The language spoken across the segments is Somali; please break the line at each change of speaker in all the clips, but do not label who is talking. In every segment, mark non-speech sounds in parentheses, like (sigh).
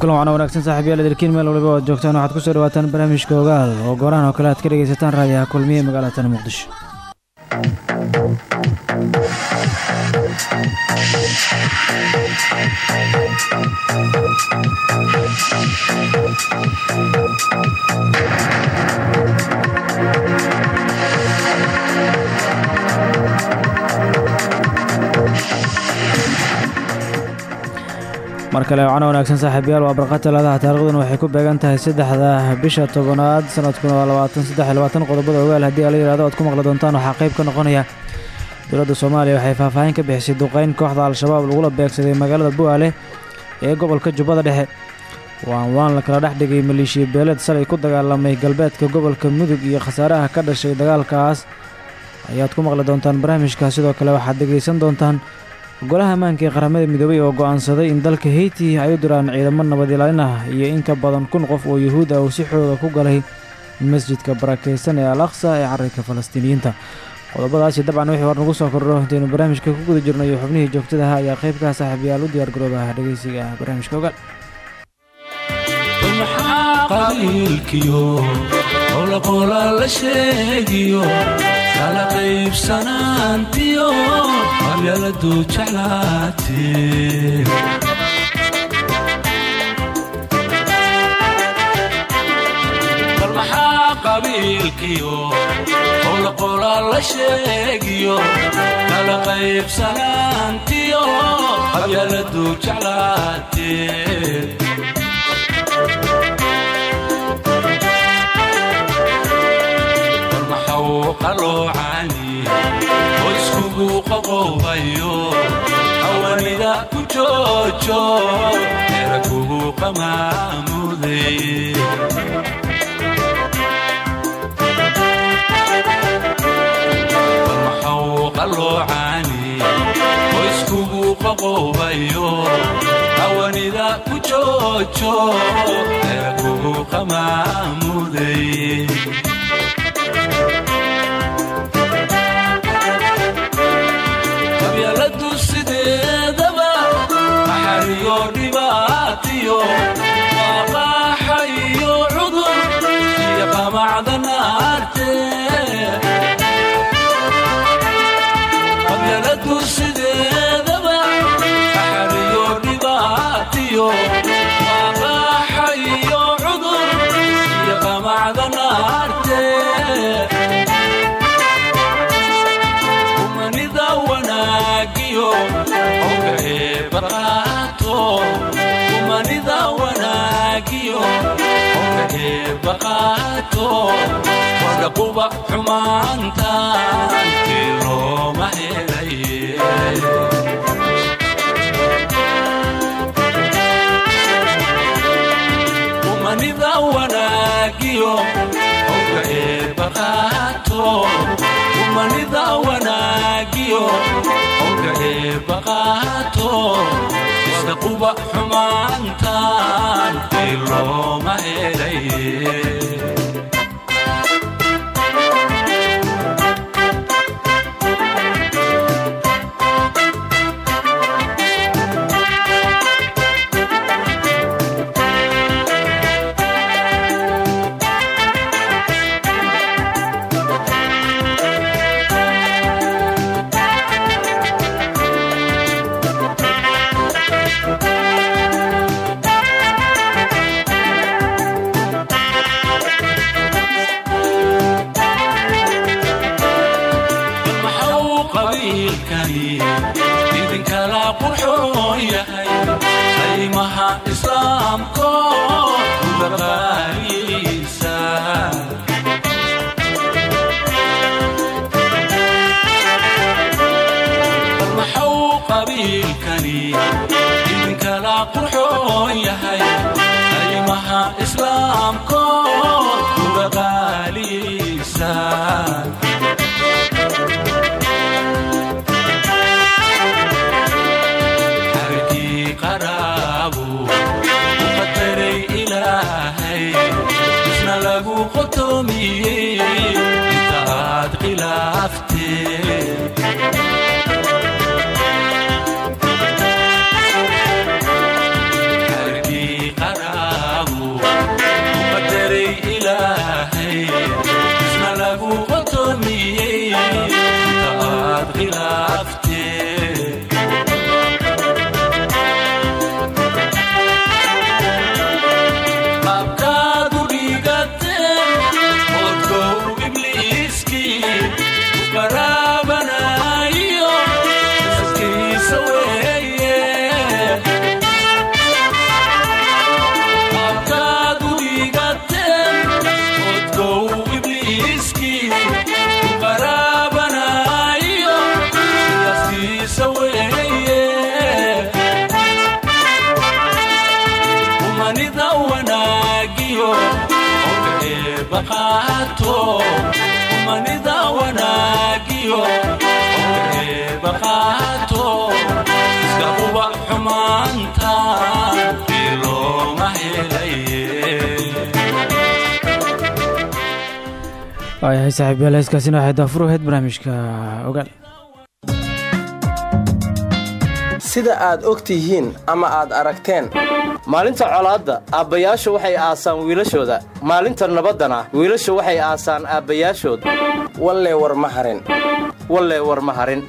kulan wacna wanaagsan saaxiibyaal edelkiin meel waliba oad joogtaan waxaad ku soo dhawaataan barnaamijka ogaal oo goorahan oo kale aad ka dhegaysataan raadiyaha kulmiye magaalatan muqdisho mar kale wanaagsan saaxiibayaal waa barqa talaadaha waxay ku beegan tahay saddexda bisha tobanaad sanadkuna waa labaatan qodobada ogaal. Haddii ala yihahdo aad ku maqli doontaan waxaa qayb ka noqonaya dowladda soomaaliya. Waxay faahfaahin ka bixisay duqeyn kooxda al-shabaab lagula beegsaday magaalada bu'aale ee gobolka jubbada dhexe. Waan waan la kala dhex dhigay maleeshiya beeleed salay ku dagaalamay galbeedka gobolka mudug iyo khasaaraha ka dhashay dagaalkaas. Ayaad ku maqli doontaan barnaamijka sidoo kale waxaad dhegaysan doontaan golaha ammaanka ee qaramada midoobay oo go'aansaday in dalka heyti ay u diraan ciidamo nabad ilaalin ah iyo in ka badan kun qof oo yuhuud ah uu si xooga ku galay masjidka barakaysan ee al aqsa ee carrika falastiiniyiinta. Qodobadaasi dabcan wixii war nagu soo kordho intaynu barnaamijka ku guda jirno iyo xubnihii joogtadaha ayaa qaybkaa saaxiibayaal u diyaar garoobaha dhegaysiga ah barnaamijka ogaal
kala qaybsanaantiyo qabyaladu jeclaatee. Bal maxaa qabiilkiyo? Qolaqola la sheegiyo. Kala qaybsanaantiyo qabyaladu jeclaatee oo iskugu qaqobayo hawanida ku joojo eera kugu qamaamuday balmaxaw qalloocani oo iskugu qaqobayo hawanida ku joojo eera kugu qamaamuday dhibaatiyo waa qaaxa iyo cudur. Iyo qamacda naarte eebaqaato wadaquba xumaanta tii looma helaye umanida wanaagiyo qowka eebaqaato umanida wanaagiyo qowka eebaqaato wadaquba xumaantan tii looma helaye maxau umanida wanaagiyo qowlka eebba qaato umanida wanaagiyo qowlka eebba qaato iska huba xumaanta. Ilooma helaye.
Waayahay saaxiibayaal heeskaasina waxay daafur ahayd barnaamijka ogaal
sida aad og tihiin ama aad aragteen. Maalinta colaadda aabbayaashu waxay aasaan wiilashooda. Maalinta nabaddana wiilashu waxay aasaan aabbayaashood wallee war ma harin. Wallee war ma harin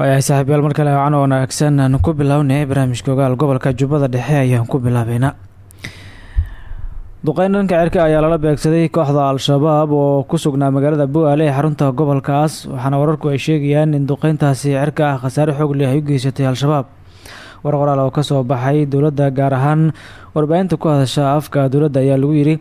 waayahay saaxiibayaal mar kale wacan oo wanaagsan aan ku bilownay barnaamijka ogaal gobolka jubbada dhexe ayaan ku bilaabeynaa. Duqeyn dhanka cirka ayaa lala beegsaday kooxda al-shabaab oo ku sugnaa magaalada bu'aale ee xarunta gobolkaas waxaana wararku ay sheegayaan in duqeyntaasi cirka ah khasaare xoog leh ay u geysatay al-shabaab. War qoraal oo ka soo baxay dowladda gaar ahaan warbaahinta ku hadasha afka dowladda ayaa lagu yidhi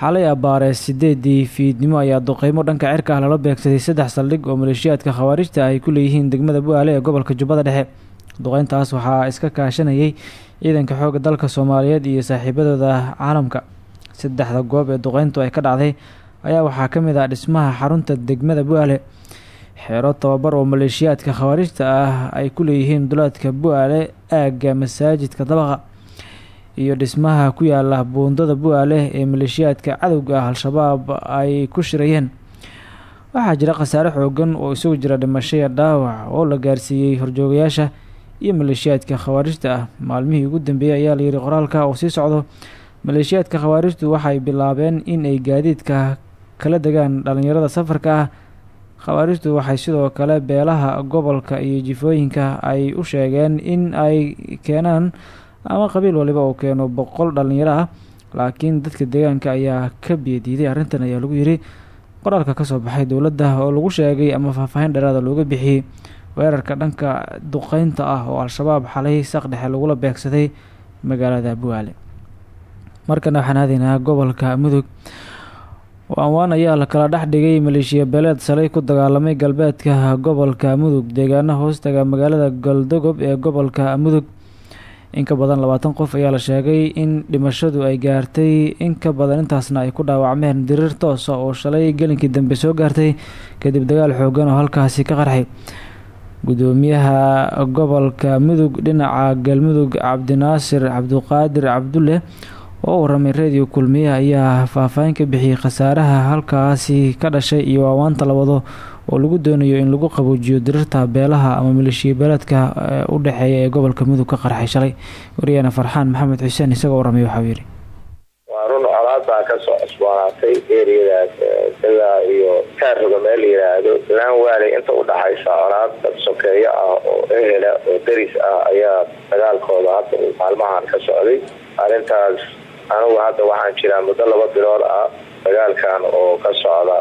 xalay abbaare sideedii fiidnimo ayaa duqeymo dhanka cirka ah lala beegsaday saddex saldhig oo maleeshiyaadka khawaarijta ay ku leeyihiin degmada bu'aale ee gobolka jubbada dhexe. Duqeyntaas waxaa iska kaashanayay ciidanka xoogga dalka soomaaliyeed iyo saaxiibadooda caalamka. Saddexda goob ee duqeyntu ay ka dhacday ayaa waxaa ka mid ah dhismaha xarunta degmada bu'aale xeero tababar oo maleeshiyaadka khawaarijta ah ay ku leeyihiin duleedka bu'aale aagga masaajidka dabaqa iyo dhismaha ku yaalla buundada bu'aale ee maleeshiyaadka cadowga ah al-shabaab ay ku shirayeen. Waxaa jira khasaare xoogan oo isugu jira dhimasho iyo dhaawac oo la gaarsiiyey horjoogayaasha iyo maleeshiyaadka khawaarijta ah. Maalmihii ugu dambeeyey ayaa layidhi qoraalka oo sii socdo. Maleeshiyaadka khawaarijtu waxay bilaabeen in ay gaadiidka kala degaan dhalinyarada safarka ah. Khawaarijtu waxay sidoo kale beelaha gobolka iyo jifooyinka ay u sheegeen in ay keenaan ama qabiil waliba uu keeno boqol dhalinyaro ah laakiin dadka deegaanka ayaa ka biyadiiday. Arrintan ayaa lagu yidhi qoraalka ka soo baxay dowladda oo lagu sheegay ama faahfaahin dheeraada looga bixiyey. Weerarka dhanka duqeynta ah oo al-shabaab xalay saq dhexe lagula beegsaday magaalada bu'aale markana waxaan aadaynaa gobolka mudug. Waan ayaa la kala dhex dhigay maleeshiya beeleed salay ku dagaalamay galbeedka gobolka mudug. Deegaana hoostaga magaalada galdogob ee gobolka mudug in ka badan labaatan qof ayaa la sheegay in dhimashadu ay gaartay. In ka badan intaasna ay ku dhaawacmeen diriir toosa oo shalay gelinkii dambe soo gaartay. Kadib dagaal xoogan oo halkaasi ka qarxay. Gudoomiyaha gobolka mudug dhinaca galmudug cabdinaasir cabduqaadir cabdulle oo waramay radio kulmiye ayaa faahfaahin ka bixiyey khasaaraha halkaasi ka dhashay iyo waawaanta la wado oo lagu doonayo in lagu qaboojiyo dirirta beelaha ama maleeshiya beeleedka u dhexeeya ee gobolka mudug ka qarxay shalay. Wariyaana farxaan maxamed xuseen isagoo waramay waxau yidhi.
Waa run colaad baa ka soo cusboonaatay eriyadaas sida iyo kaaroga meel la yidhaahdo laan waaley inta udhaxaysa colaad dad sokeeyo ah oo ehela oo deris ah ayaa dagaalkooda hadda maalmahan ka socday. Arrintaas anigu hadda waxaan jiraa muddo laba bilood ah dagaalkan oo ka socda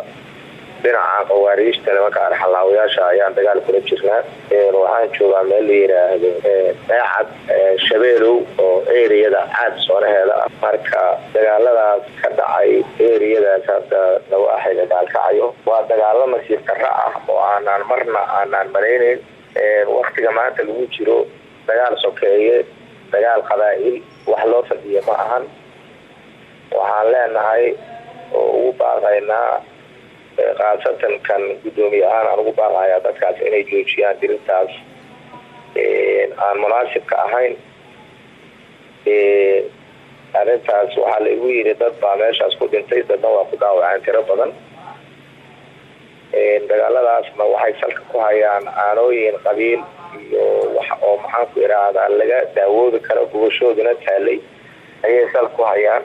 dhinaca qawaariijta nimanka arxalaawayaasha ayaan dagaal kula jirnaa. Waxaan joogaa meel la yidhaahdo daacad shabeelow oo eriyada caad soonaheeda ah. Marka dagaaladaas ka dhacay eriyadaas hadda lagu ahay dagaalkacayo waa dagaalo nasiib darro ah oo aanaan marna aanaan marayneyn waktiga maanta lagu jiro dagaal sokeeye dagaal qabaa'il wax loo fadhiya ma ahan. Waxaan leenahay oo ugu baaqaynaa khaasatan kan guddoomiye ahaan aan ugu baaqayaa dadkaas inay joojiyaan dirintaas. Aan munaasibka ahayn arrintaas waxaa la igu yidhi dad baa meeshaas ku dhintay dadna waa ku dhaawaceen tiro badan. Dagaaladaasna waxay salka ku hayaan aanooyin qabiil iyo wax oo maxaan ku idhaahdaa laga daawoobi karo gubashooduna taalay. Ayay salka ku hayaan.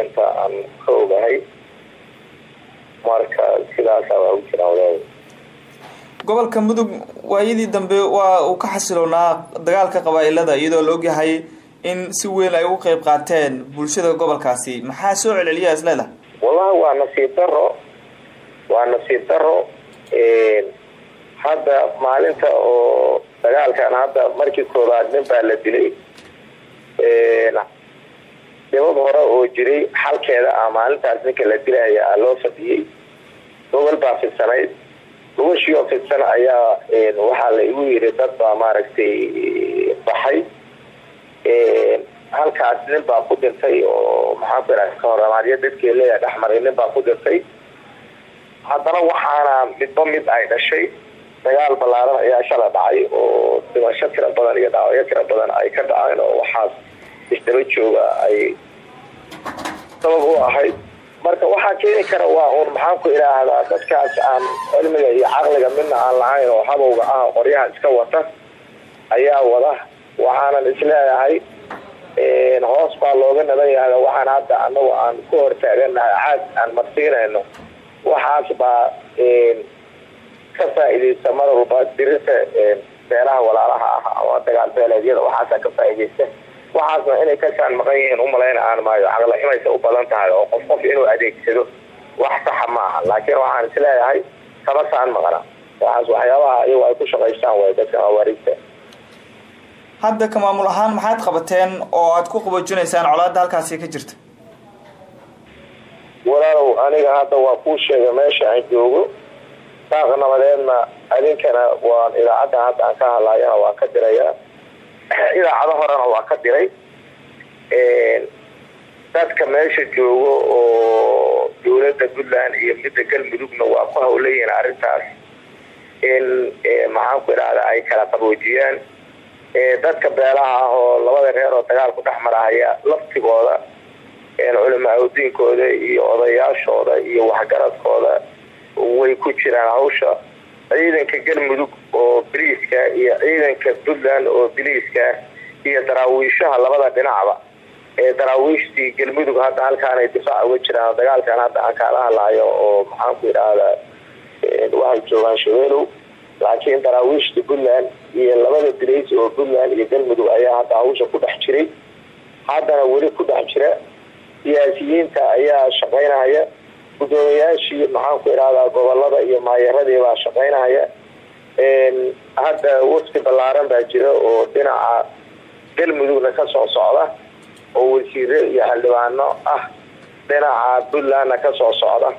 Inta aan ka ogahay marka sidaasa waa u jiraan. Wadaada
gobolka mudug waayadii dambe waa uu ka xasiloonaa dagaalka qabaa-ilada iyadoo la ogyahay in si weyn ay ugu qeyb qaateen bulshada gobolkaasi. Maxaa soo celceliya isleeda
wallahi waa nasiib daro waa nasiib daro hadda maalinta oo dagaalkan hadda markii koobaad nin baa la dilay dhibad hore oo jiray xalkeeda ah maalintaas ninka la dilaya a loo fadhiyey gobol baa fidsanayd gobashii oo fidsan ayaa waxaa la igu yiri dad baa maaragtay baxay. Halkaas nin baa ku dhintay oo maxaan ku idhaha kahoramaadyo dadkii leeya dhexmaray nin baa ku dhintay haddana waxaana midba mid ay dhashay. Dagaal ballaaran ayaa shala dhacay oo dhimasho tiro badan iyo dhaawacyo tiro badan ay ka dhaceen oo waxaas isdaba jooga ay sabab u ahayd. Marka waxaa keeni kara waa uun maxaan ku idhaahdaa dadkaas aan cilmiga iyo caqliga midna aan lahayn oo habowga ah qoryaha iska wata ayaa wada. Waxaanan is leeyahay hoos baa looga naban yahay waxaan hadda anagu aan ku hortaaganahay caad aan marsiinayno. Waxaas baa ka faa-ideysta mar walba dirirta beelaha walaalaha ah ama dagaal beeleedyada waxaasa ka faa-ideysta waxaasna inay ka saan maqan yihiin umalayna aan maayo. Caqla imaysa u badan tahay oo qof qof inuu adeegsado wax saxa maaha. Laakiin waxaan is leeyahay kama saan maqna waxaas waxyaabaha iyagu ay ku shaqaystaan way dadka hawaariigta
hadda ka maamul ahaan maxaad qabateen oo aad ku qaboojinaysaan colaada halkaasi ka jirta?
Walaalow aniga hadda waa kuu sheegay meesha aan joogo. Daaq nabadeedna adinkana waan idaacadda hadda aan ka hadlaayana waan ka dirayaa (clears throat) idaacado horena waa ka diray. Dadka meesha joogo oo dowladda puntland iyo midda galmudugna waa ku hawlayihiin arrintaas. In maxaan ku idhahda ay kala qaboojiyaan dadka beelaha ah oo labada reer oo dagaalku marahaya laftigooda culamaa udiinkooda iyo odayaashooda iyo waxgaradkooda way ku jiraan hawsha ciidanka galmudug oo biliiska iyo ciidanka puntland oo biliiska iyo daraawiishaha labada dhinacba ee daraawiishtii galmudug hadda halkaan ay difaac uga jiraan dagaalkan hadda aan kaala hadlaayo oo maxaan ku idhaahdaa waxay joogaan shabeelow laakiin daraawiishta puntland iyo labada bilays oo puntland iyo galmudug ayaa hadda hawsha ku dhex jiray. Haddana weli ku dhex jira siyaasiyiinta ayaa shaqaynahaya guddoomiyaashii maxaan ku idhahdaa gobollada iyo maayaradii baa shaqaynahaya hadda wafti ballaaran baa jira oo dhinaca galmudugna ka soo socda oo wasiire iyo xildhibaano ah dhinaca puntlandna ka soo socda.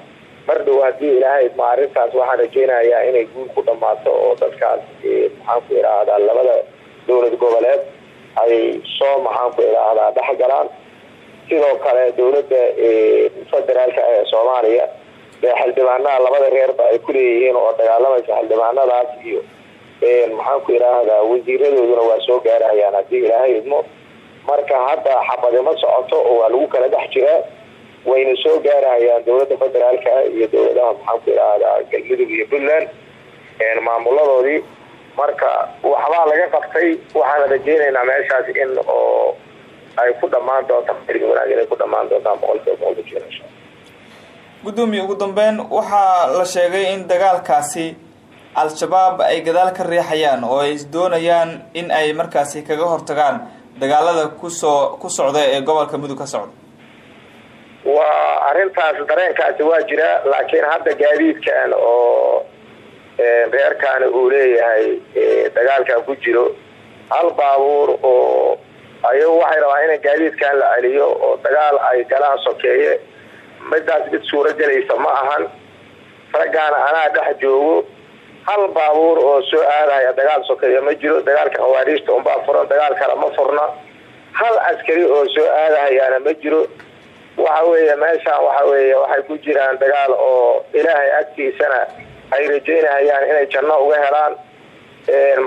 Mar dhow haddii ilaahay ma arrintaas waxaan rajeynayaa inay guul ku dhammaato oo dadkaas maxaan ku idhaahdaa labada dowlad goboleed ay soo maxaan ku idhaahdaa dhexgalaan sidoo kale dowladda federaalka ee soomaaliya ee xildhibaanaha labada reerba ay ku leeyihiin oo dagaalamaysa xildhibaanadaas iyo maxaan ku idhaahdaa wasiiradooduna waa soo gaarahayaan. Haddii ilaahay idmo marka hadda xabadimo socoto oo waa lagu kala dhex jiraa wayna soo gaarahayaan dowladda federaalka iyo dowladaha maxaan ku idhaahdaa galmudug iyo puntland maamuladoodii marka waxbaa laga qabtay waxaana rajeynaynaa meeshaas in oo ay ku dhamaan doonta xiriga wanaag inay ku dhamaan doontaan boqolkiiba boqol ku jira insha
guddoomiye ugu dambeyn waxaa la sheegay in dagaalkaasi al-shabaab ay gadaal ka riixayaan oo ay doonayaan in ay markaasi kaga hortagaan dagaalada ku soo ku socda ee gobolka mudug ka socda
waa arrintaas dareenkaasi waa jira laakiin hadda gaadiidkan oo reerkaani uu leeyahay dagaalkan ku jiro hal baabuur oo ayagu waxay rabaan in gaadiidkan la celiyo oo dagaal ay galaan sokeeye. Midaas mid suuro gelaysa ma ahan. Raggaana anaa dhex joogo. Hal baabuur oo soo aadaya dagaal sokeeye ma jiro. Dagaalka khawaariijta unbaa furan dagaal kale ma furna. Hal askari oo soo aadahayaana ma jiro. Waxa weeye meeshaan waxa weeye waxay ku jiraan dagaal oo ilaahay agtiisana ay rajeynahayaan inay janno uga helaan.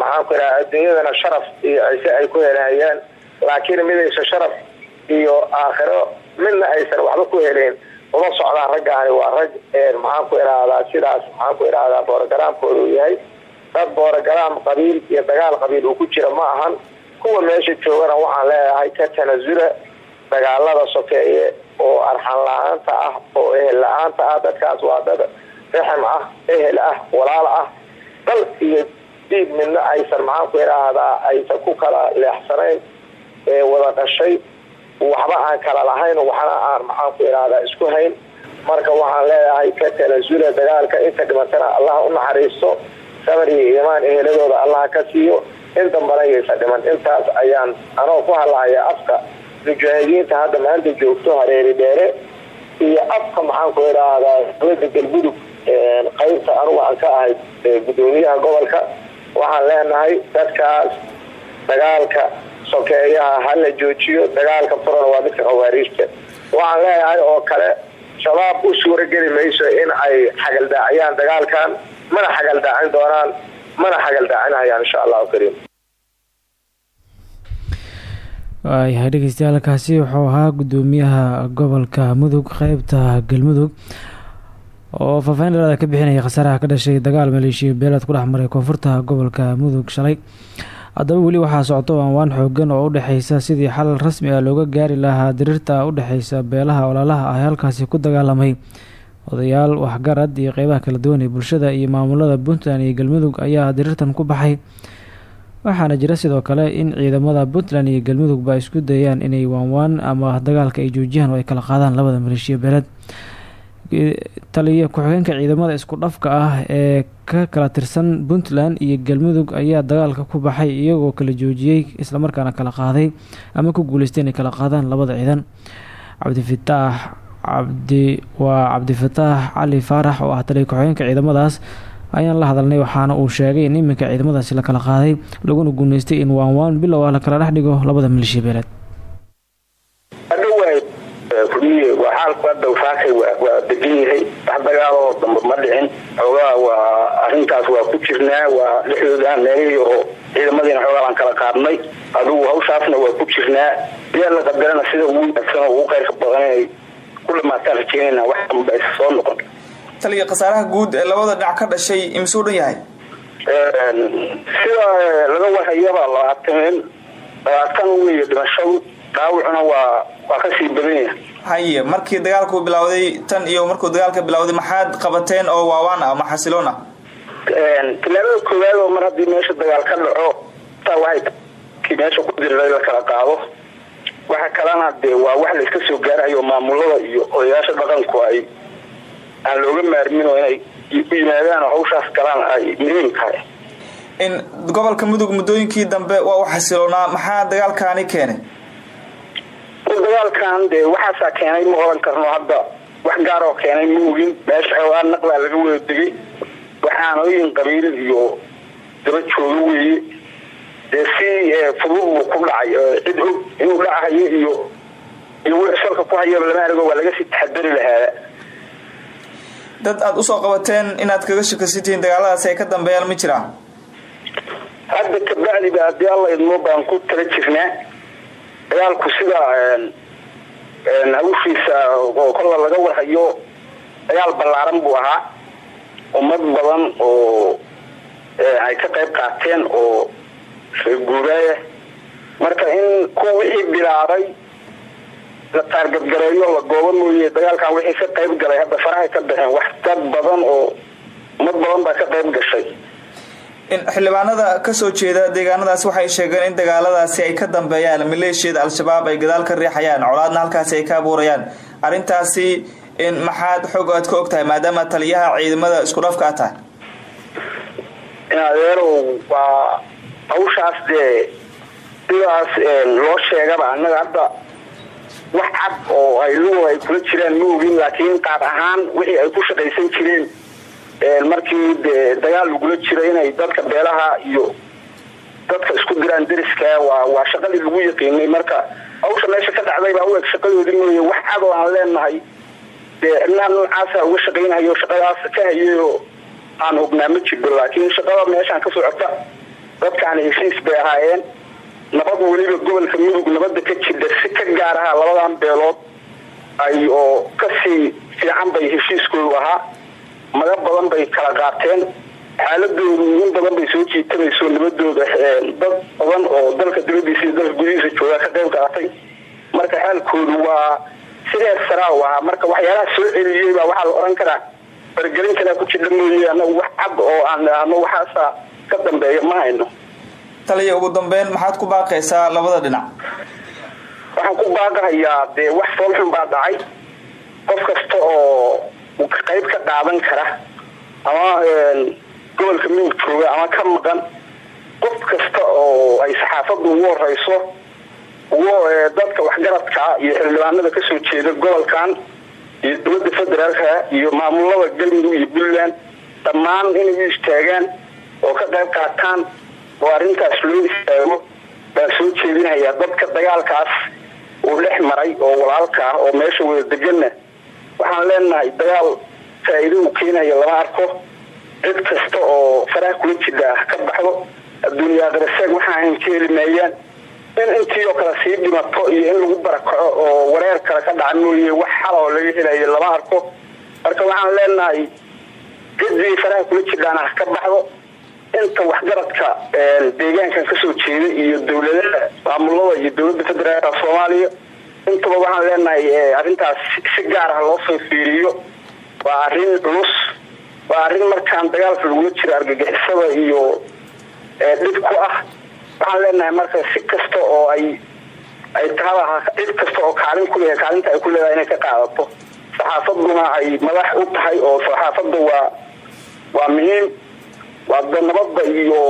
Maxaan ku idhaha adduunyadana sharaf iyo cise ay ku helahayaan laakiin midaysa sharaf iyo aakhiro midna aysan waxba ku helayn uma socdaan raggaani waa rag maxaan ku idhaahdaa sidaas maxaan ku idhaahdaa boorogaraamkooda uu yahay. Dad boorogaraam qabiil iyo dagaal qabiil uu ku jira ma ahan. Kuwa meesha joogana waxaan leeyahay ka tanasula dagaalada sokeeye oo arxan la'aanta ah oo ehel la'aanta ah. Dadkaas waa dad raxim ah ehel ah walaal ah. Dal iyo diib midna aysan maxaan ku idhaahdaa aysan ku kala leexsanayn. ee wada dhashay waxba aan kala lahayn waxna aan maxaan ku idhaahdaa isku hayn. Marka waxaan leeyahay ka tanasula dagaalka inta dhimatana allah u naxariisto sabar iyo iimaan eheladooda allah ka siiyo. In dambana yaysa dhiman intaas ayaan anoo ku hadlahaya afka mujaahidiinta hadda maanta joogto hareeri dheere iyo afka maxaan ku idhaahdaa dowladda galgudug qaybta anugu aan ka ahay gudoomiyaha gobolka. Waxaan leenahay dadkaas dagaalka sokeeyaha hala joojiyo dagaalka furana waa midka khawaariijta. Waxaan leeyahay oo kale shabaab u suurageli mayso in ay xagaldaaciyaan dagaalkan mana xagaldaacin doonaan mana xagaldaacinhayaan insha allahu kariim.
Waayahay dhegeystayaaalkaasi wuxuu ahaa gudoomiyaha gobolka mudug qeybta galmudug oo faahfaahin dheeraada ka bixinaya khasaaraha ka dhashay dagaal maleeshiya beeleed ku dhex koonfurta gobolka mudug shalay haddaba weli waxaa socto anwaan xoogan oo udhexeysa sidii xal rasmi ah looga gaari lahaa diriirta udhexeysa beelaha walaalaha ah halkaasi ku dagaalamay. Odayaal waxgarad iyo qeybaha kala duwan ee bulshada iyo maamulada puntland iyo galmudug ayaa diriirtan ku baxay. Waxaana jira sidoo kale in ciidamada puntland iyo galmudugba isku dayaan inay waanwaan ama dagaalka ay joojiyaan oo ay kala qaadaan labada maleeshiya beeleed taliyo ku-xigeenka ciidamada isku dhafka ah ee ka kala tirsan puntland iyo galmudug ayaa dagaalka ku baxay iyagoo kala joojiyey islamarkaana kala qaaday ama ku guuleystay inay kala qaadaan labada ciidan. Cabdifataax cabdi waa cabdifataax cali faarax oo ah taliyo ku-xigeenka ciidamadaas. Ayaan la hadalnay waxaana uu sheegay in iminka ciidamadaasi la kala qaaday laguna guuleystay in waanwaan bilow ah la kala dhex dhigo labada maleeshiya beeleed
kulmiye hadda faakay waa degan yahay. Wax dagaaloo dambe ma dhicin. Xoogaa waa arintaas waa ku jirnaa waa dhexdooda meelihii oo ciidamadiina xoogaa aan kala qaadnay. Adugu hawshaasna waa ku jirnaa. Yaa la qadarana sida ugu wanaagsan oo ugu qayrka badan inay ku dhamaataan rajeynayna wax damba aysa soo noqon.
Taliya khasaaraha guud ee labada dhinac ka dhashay imisuu dhan yahay?
Sida laga warhayaba labaatan labaatan weeye dhimashadu dhaawacuna waa waa ka sii badan yahay.
Haye markii dagaalku bilowday tan iyo markuu dagaalka bilowday maxaad qabateen oo waawaan ah ama xasiloon ah
tilaabada koowaad oo mar haddii meesha dagaal ka dhaco kii meesha ku diriray la kala qaado. Waxa kalena dee waa wax la iska soo gaarayo maamulada iyo odayaasha dhaqanku ay aan looga maarmin oo inay u yimaadaan hawshaas galaan ay muhiim tahay.
In gobolka mudug muddooyinkii dambe waa u xasiloonaa maxaa dagaalkaani keenay
dagaalkan dee waxaasaa keenay ma oran karno hadda. Wax gaar oo keenay ma ogin. Meesha xoogaa naqlaa laga wada degay. Waxaanooyin qabiil iyo daba jooga weeye. Dee si fudud buu ku dhacay cid og inuu dhacahayo iyo iyo wix salka ku hayaba lama argo waa laga sii taxadari lahaada
dad aada u soo qabateen inaad kaga shakasitiin dagaaladaasi ay ka dambeeyaan ma jiraan?
Hadda kabacdiba haddii alla idmo baan ku tala jirnaa dagaalku sida hawshiisa oo kolla laga warhayo dagaal ballaaran buu ahaa. Ummad badan oo ay ka qayb qaateen oo guuraaya marka in kuwa wixii bilaabay la taargadgareeyo la goobo mooye dagaalkan wixii ka qayb galay hadda farahay ka baxeen wax dad badan oo ummad badan baa ka qayb gashay
xildhibaanada ka soo jeeda deegaanadaas waxay sheegeen in dagaaladaasi ay ka dambeeyaan maleeshiyada al-shabaab ay gadaal ka riixayaan colaadna halkaasi ay ka abuurayaan. Arrintaasi in maxaad xoog aad ka og tahay maadaama taliyaha ciidamada isku dhafka aad tahay.
In adeerow waa hawshaas dee sidaas loo sheegaba annaga hadda wax cad oo ay lugo ay kula jiraan ma ogin laakiin qaab ahaan wixii ay ku shaqaysan jireen markii dagaal lagula jiro inay dadka beelaha iyo dadka isku diraan deriska waa shaqadii lagu yaqiinay marka hawsha meesha ka dhacday baa u eg shaqadoodii mooye wax cadoo aan leenahay dee cidnaha noocaasa uga shaqaynayo shaqadaas ka hayayoo aan hubnaa ma jirto. Laakiin shaqada meeshaan ka socota dadkaan heshiis bay ahaayeen. Nabad weliba gobolka mudug nabada ka jidha si ka gaar aha labadan beelood ay oo ka sii fiican bay heshiiskoodu ahaa maga badan bay kala qaateen xaaladoodu in badan bay soo jiitamayso nabadooda dad badan oo dalka dibadiisa iyo dalka gudihiisa jooga ka qayb qaatay. Marka xaalkoodu waa sideed saraa ahaa marka waxyaalaha soo celiyey baa waxaa la oran karaa. Fargelin kalea ku jidha mooye anagu wax cad oo aan ama waxaasa ka dambeeya ma hayno.
Taliya ugu dambeyn maxaad ku baaqaysaa labada dhinac?
Waxaan ku baaqahayaa dee wax foolxun baa dhacay. Qof kasta oo qayb ka qaadan kara ama gobolka mudug jooga ama ka maqan qof kasta oo ay saxaafaddu ugu horeyso dadka waxgaradka iyo xildhibaanada ka soo jeeda gobolkan iyo dowladda federaalka iyo maamulada galmudug iyo puntland dhammaan inay u istaagaan oo ka qayb qaataan oo arrintaas loo istaago baan soo jeedinayaa dadka dagaalkaas uu dhex maray oo walaalka ah oo meesha wada deganna waxaan leenahay dagaal faa-iido uu keenayo lama arko. Cid kasta oo faraha kula jidha ah ka baxdo adduuniya qaraseeg waxaan ka maayaan. In intii oo kale sii dhimato iyo in lagu barakaco oo wareer kale ka dhaca mooye wax xala oo laga helayo lama arko. Marka waxaan leenahay ciddii faraha kula jidhaan ah ka baxdo inta waxgaradka deegaankan ka soo jeeda iyo dowladaha maamulada iyo dowladda federaalka soomaaliya intaba waxaan leenahay arrintaas si gaar ah loo soo fiiriyo. Waa arrin culus waa arrin markaan dagaalka lagula jiro argagixisada iyo dhib ku ah. Waxaan leenahay marka si kasta oo ay ay tahaba cid kasta oo kaalin ku leeyahay kaalinta ay ku leedahay inay ka qaadato. Saxaafaduna ay madax u tahay oo saxaafadda waa waa muhiim waa da nabadda iyo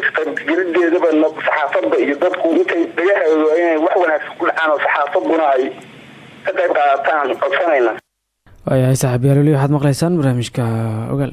isqaybgelideedaba saxaafadda iyo dadku intay dhagahooda inay wax wanaagsan ku dhacaan oo saxaafaduna ay ka qayb qaadataan codsanayna
waayahay saaxiibyaal weli waxaad maqlaysaan barnaamijka ogaal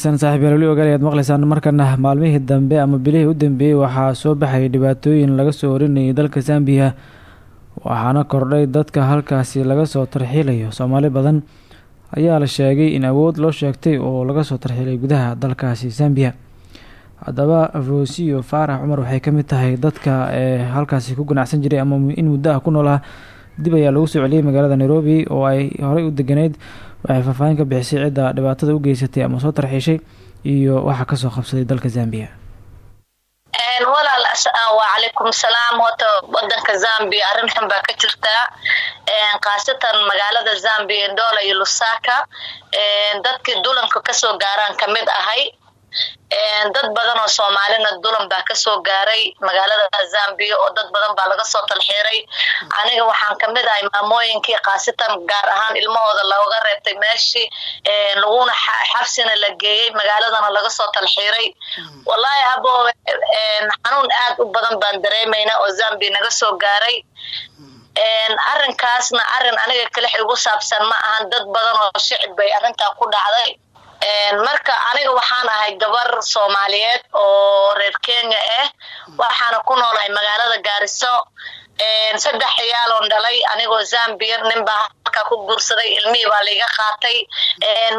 wanaagsan saaxiib yaal weli ogaal ayaad maqlaysaan markana maalmihii dambe ama bilihii u dambeeyey waxaa soo baxayay dhibaatooyin laga soo warinayay dalka zambiya. Waxaana kordhay dadka halkaasi laga soo tarxiilayo soomaali badan ayaa la sheegay in awood loo sheegtay oo laga soo tarxiilay gudaha dalkaasi zambiya. Haddaba rosiyo faarax cumar waxay ka mid tahay dadka ee halkaasi ku ganacsan jiray ama in muddo ah ku nool ah dib ayaa lagu soo celiyey magaalada nairobi oo ay horey u deganeyd waxay faahfaahin ka bixisay cidda dhibaatada u geysatay ama soo tarxiishay iyo waxa ka soo qabsaday dalka zambiya
walaal wacalaykum salaam horta wadanka zambia arrin xun baa ka jirtaa khaasatan magaalada zambia ndoola iyo lusaka. Dadkii dulanka ka soo gaaraan ka mid ahay dad badan oo soomaalina dulan baa ka soo gaaray magaalada zambia oo dad badan baa laga soo talxiiray aniga waxaan ka mid ahay maamooyinkii khaasatan gaar ahaan ilmahooda looga reebtay meeshii laguna xabsina la geeyey magaaladana laga soo talxiiray wallaahi abo xanuun aad u badan baan dareemayna oo zambia naga soo gaaray. Arrinkaasna arrin aniga kalix igu saabsan ma ahan dad badan oo shicib bay arrintaa ku dhacday marka aniga waxaan ahay gabar soomaaliyeed oo reer kenya ah waxaana ku noolahay magaalada gaariso. Saddex ciyaaloon dhalay anigoo zambia ninbaa halkaa ku guursaday ilmihii baa laiga qaatay.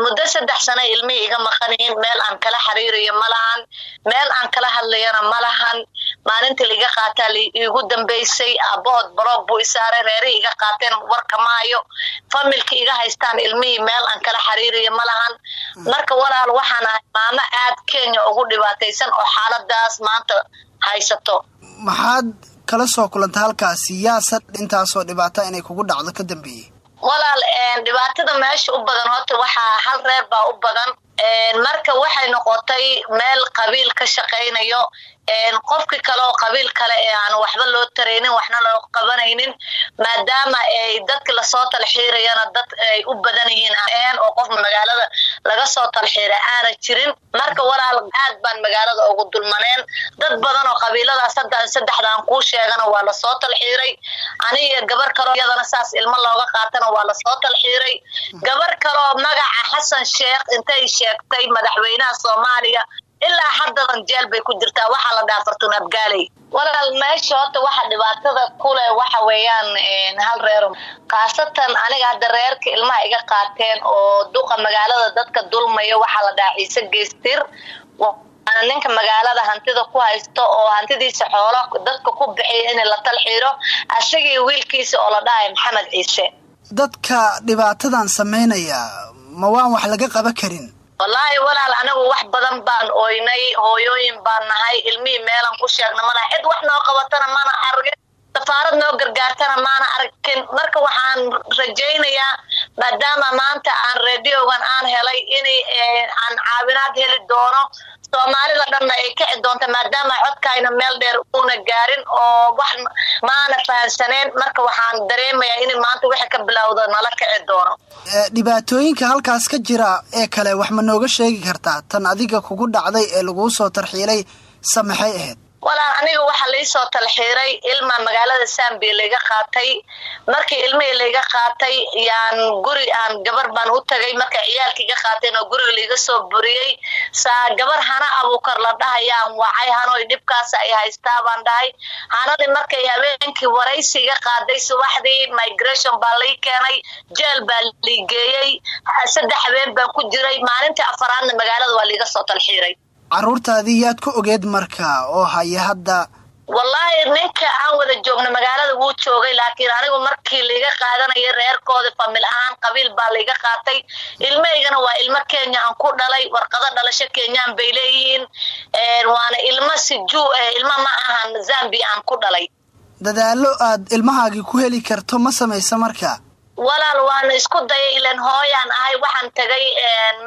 Muddo saddex sana ilmihii iga maqaniin meel aan kala xiriirayo ma lahan. Meel aan kala hadlayana ma lahan maalintii laiga qaataa iigu dambeysay aabahood baroog buu isaaray reerihii iga qaateen warka maayo. Familki iga haystaan ilmihii meel aan kala xiriirayo ma lahan. Marka walaal waxaan ahay maamo aad kenya ugu dhibaataysan oo xaaladaas maanta haysato.
Maxaad kala soo kulanta halkaasi yaase intaasoo dhibaata inay kugu dhacdo ka dambeeyey
walaal dhibaatada meesha u badan horta waxaa hal reer baa u badan. Marka waxay noqotay meel qabiil ka shaqaynayo qofkii kale oo qabiil kale ee aan waxba loo taraynin waxna loo qabanaynin maadaama ay dadki la soo talxiirayana dad ay u badan aan oo qof magaalada laga soo talxiira aana jirin. Marka walaal aad baan magaalada ugu dulmaneen. Dad badan oo qabiiladaas hadda saddexdaan kuu sheegana waa la soo talxiiray. Aniga gabar kaleo iyadana saas ilmo looga qaatana waa la soo talxiiray. Gabar kaleoo magaca xasan sheekh intay sheegtay madaxweynaha soomaaliya ilaa haddadan jeel bay ku jirtaa waxaa la dhaha fartun abgaaley walaal meesha horta waxa dhibaatada kule waxa weeyaan hal reero khaasatan aniga hadda reerka ilmaha iga qaateen oo duqa magaalada dadka dulmayo waxaa la dhahaa ciise geystir. Waana ninka magaalada hantida ku haysto oo hantidiisa xoolo dadka ku bixiya in la talxiiro asagii wiilkiisa oo la dhahay maxamed ciise.
Dadka dhibaatadan samaynaya ma waan wax laga qaba karin
wallaahi walaal anigu wax badan baan ooynay hooyooyin baan nahay ilmihii meelan ku sheegna malaha cid wax noo qabatana mana argin safaarad noo gargaartana maana arkin marka waxaan rajaynayaa maadaama maanta aan radiogan aan helay in aan caawinaad heli doono soomaalida dhanna ay kici doonta maadaama codkayna meel dheer uuna gaarin oo wax maana fahansaneen. Marka waxaan dareemayaa in maanta wixii ka bilowda nala kici doono
dhibaatooyinka halkaas ka jira ee kale wax ma nooga sheegi kartaa. Tan adiga kugu dhacday ee laguu soo tarxiilay se maxay ahayd
walaal aniga waxaa laisoo talxiiray ilma magaalada sambiya layga qaatay. Markii ilmihii layga qaatay yaan guri aan gabar baan u tagay. Markay ciyaalka iga qaateen oo guriga layga soo buriyey saa gabar hana abuukar la dhahayaan wacay hanoy dhibkaas ay haystaa baan dhahay. Hanadii markay habeenkii waraysi iga qaaday subaxdii migration baa lay keenay jeel baa lay geeyey saddex habeen baan ku jiray maalintii afaraadna magaalada waa laiga soo talxiiray
carruurtaadii yaad ku ogeed marka oo haya hadda.
Wallaahi ninka aan wada joogno magaalada wuu joogay laakiin anigu markii laiga qaadanaya reerkooda famil ahaan qabiil baa laiga qaatay. Ilmahaygana waa ilmo kenya aan ku dhalay warqado dhalasho kenyaan bay leeyihiin. Waana ilmo sijuu ilmo ma ahan zambia aan ku dhalay.
Dadaallo aad ilmahaagii ku heli karto ma samaysa marka
walaal waana isku dayay ilan hooyaan ahay waxaan tagay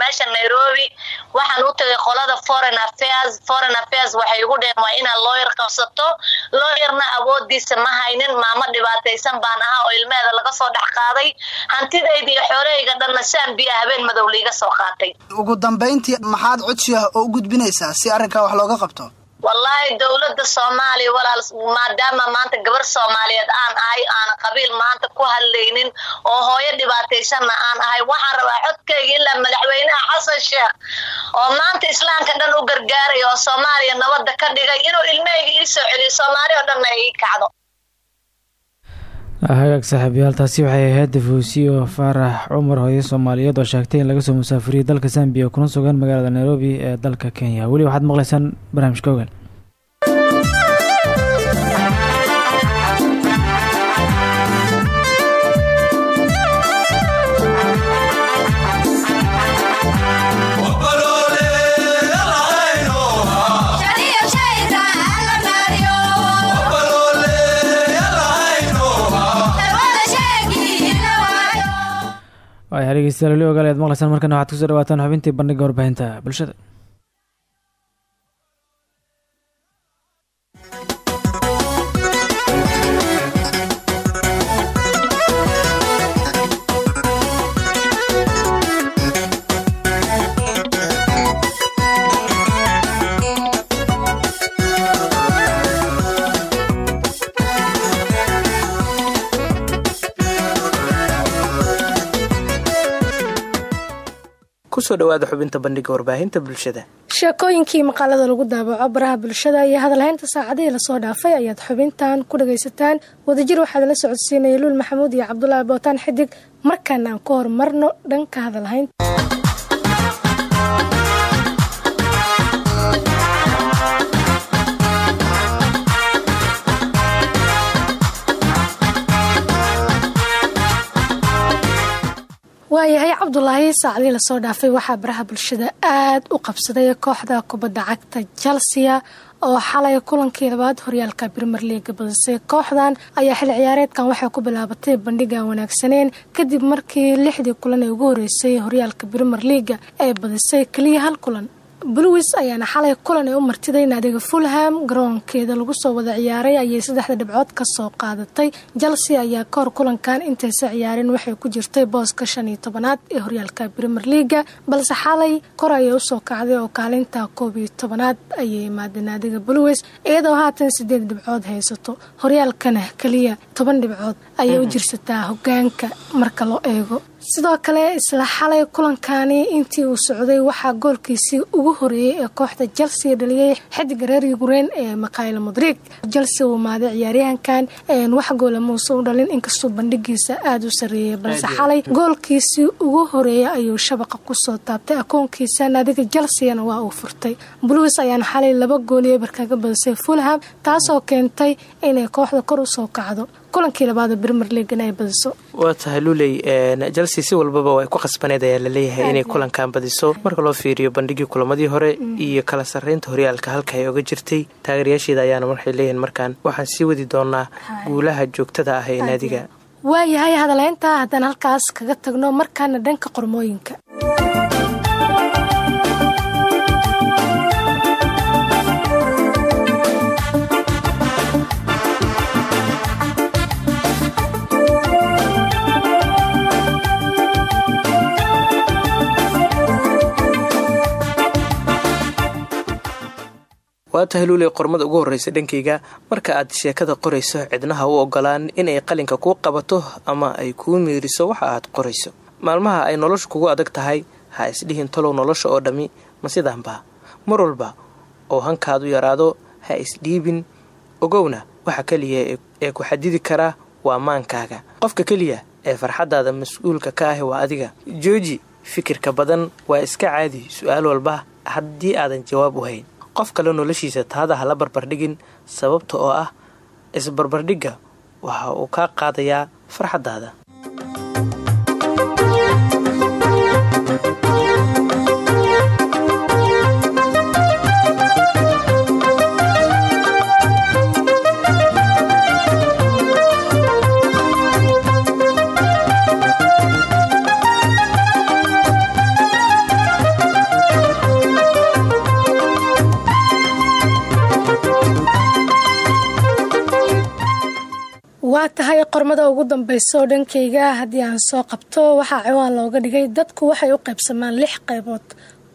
meesha nairobi waxaan u tagay qolada foreign affairs foreign affairs waxay igu dheheen waa inaad looyar qabsato looyarna awoodiisa ma haynin maamo dhibaataysan baan ahaa oo ilmeheeda laga soo dhex qaaday. Hantidayda iyo xoolahayga dhanna saambiya habeen madow liiga soo qaatay.
Ugu dambayntii maxaad codsi ah oo u gudbinaysaa si arrinkaa wax looga qabto
wallaahi dowladda soomaaliya walaal maadaama maanta gabar soomaaliyeed aan ahay aana qabiil maanta ku hadlaynin oo hooyo dhibaataysanna aan ahay waxaan rabaa codkayga ilaa madaxweynaha xasan sheekh oo maanta islaamka dhan u gargaaraya oo soomaaliya nabadda ka dhigay inuu ilmahayga ii celiyo soomaaliya oo dhanna ii kacdo.
Hagaag saaxiibayaal taasi waxay ahayd dafuusiyo faarax cumar hooyo soomaaliyeed oo sheegtay in laga soo musaafuriyey dalka zambiya kuna sugan magaalada nairobi ee dalka kenya. Weli waxaad maqlaysaan barnaamijka waaya dhegeystayaal weli ogaal ayaad markana waxaad ku soo dhawaataan xubintii bandhiga warbaahinta. Bulshada
ku soo dhawaada xubinta bandhiga warbaahinta bulshada.
Sheekooyinkii maqaalada lagu daabaco baraha bulshada iyo hadalhaynta saacadihii la soo dhaafay ayaad xubintan ku dhagaysataan. Wadajir waxaad la socodsiinaya luul maxamuud iyo cabdulaahi bootaan xidig markaana aan ku horumarno dhanka hadalhaynta waayahay cabdulaahi saacadii la soo dhaafay waxaa baraha bulshada aada u qabsaday kooxda kubadda cagta chelsea oo xalay kulankii labaad horyaalka brimer leaga badisay kooxdan ayaa xil ciyaareedkan waxay ku bilaabatay bandhiga wanaagsaneen. Kadib markii lixdii kulan ee ugu horeysay horyaalka brimer leaga ay badisay keliya hal kulan bluwis ayaana xalay kulan ay u martiday naadiga fulham. Garoonkeeda lagu soo wada ciyaaray ayay saddexda dhibcood ka soo qaadatay. Chelsea ayaa kahor kulankan intaysa ciyaarin waxay ku jirtay booska shan iyo tobanaad ee horyaalka premier leaga balse xalay kor ayay u soo kacday oo kaalinta koob iyo tobanaad ayay imaadeen naadiga bluwis iyadoo haatan sideed dhibcood haysato. Horyaalkana keliya toban dhibcood ayay u jirsataa hogaanka marka loo eego sidoo kale isla xalay kulankani intii uu socday waxaa goolkiisii ugu horeeyey ee kooxda chelsea dhaliyay xidiga reer yukrain ee makhail modrig chelsea uu maaday ciyaaryahankan wax goola muuse u dhalin inkastoo bandhigiisa aada u sareeyay balse xalay goolkiisii ugu horeeyay ayuu shabaqa ku soo taabtay. Akoonkiisa naadiga chelseana waa uu furtay. Bluis ayaana xalay laba gooliyo barkaga badisay fulham taasoo keentay inay kooxda kor u soo kacdo kulankii labaada brimer leagana ay badiso.
Waa tahay luley chelsea si walbaba way ku khasbaneed ayaa la leeyahay inay kulankan badiso. Marka loo fiiriyo bandhigii kulamadii hore iyo kala sarreynta horyaalka halka ay oga jirtay taageerayaasheeda ayaana waxay leeyihiin. Markaan waxaan sii wadi doonaa guulaha joogtada ah ee naadiga.
waayahay hadaleynta haddaan halkaas kaga tagno markaana dhanka qormooyinka
waa tahay luuley qormada ugu horreysa dhankayga marka aad sheekada qorayso cidnaha u ogolaan inay qalinka kuu qabato ama ay kuu miiriso waxa aad qorayso. Maalmaha ay nolosha kugu adag tahay ha isdhihin talow nolosha oo dhammi ma sidaanba? Mar walba oo hankaadu yaraado ha isdhiibin. Ogowna waxa keliya ee ku xadidi karaa waa maankaaga. Qofka keliya ee farxaddaada mas'uulka ka ahi waa adiga. Jooji fikirka badan waa iska caadi su'aal walba haddii aadan jawaab u hayn qof kale noloshiisa taada hala barbardhigin sababta oo ah isbarbardhigga waxa uu kaa qaadayaa farxaddaada
waa tahay qormada ugu dambaysa oo dhankayga haddii aan soo qabto waxaa ciwaan looga dhigay. Dadku waxay u qaybsamaan lix qaybood.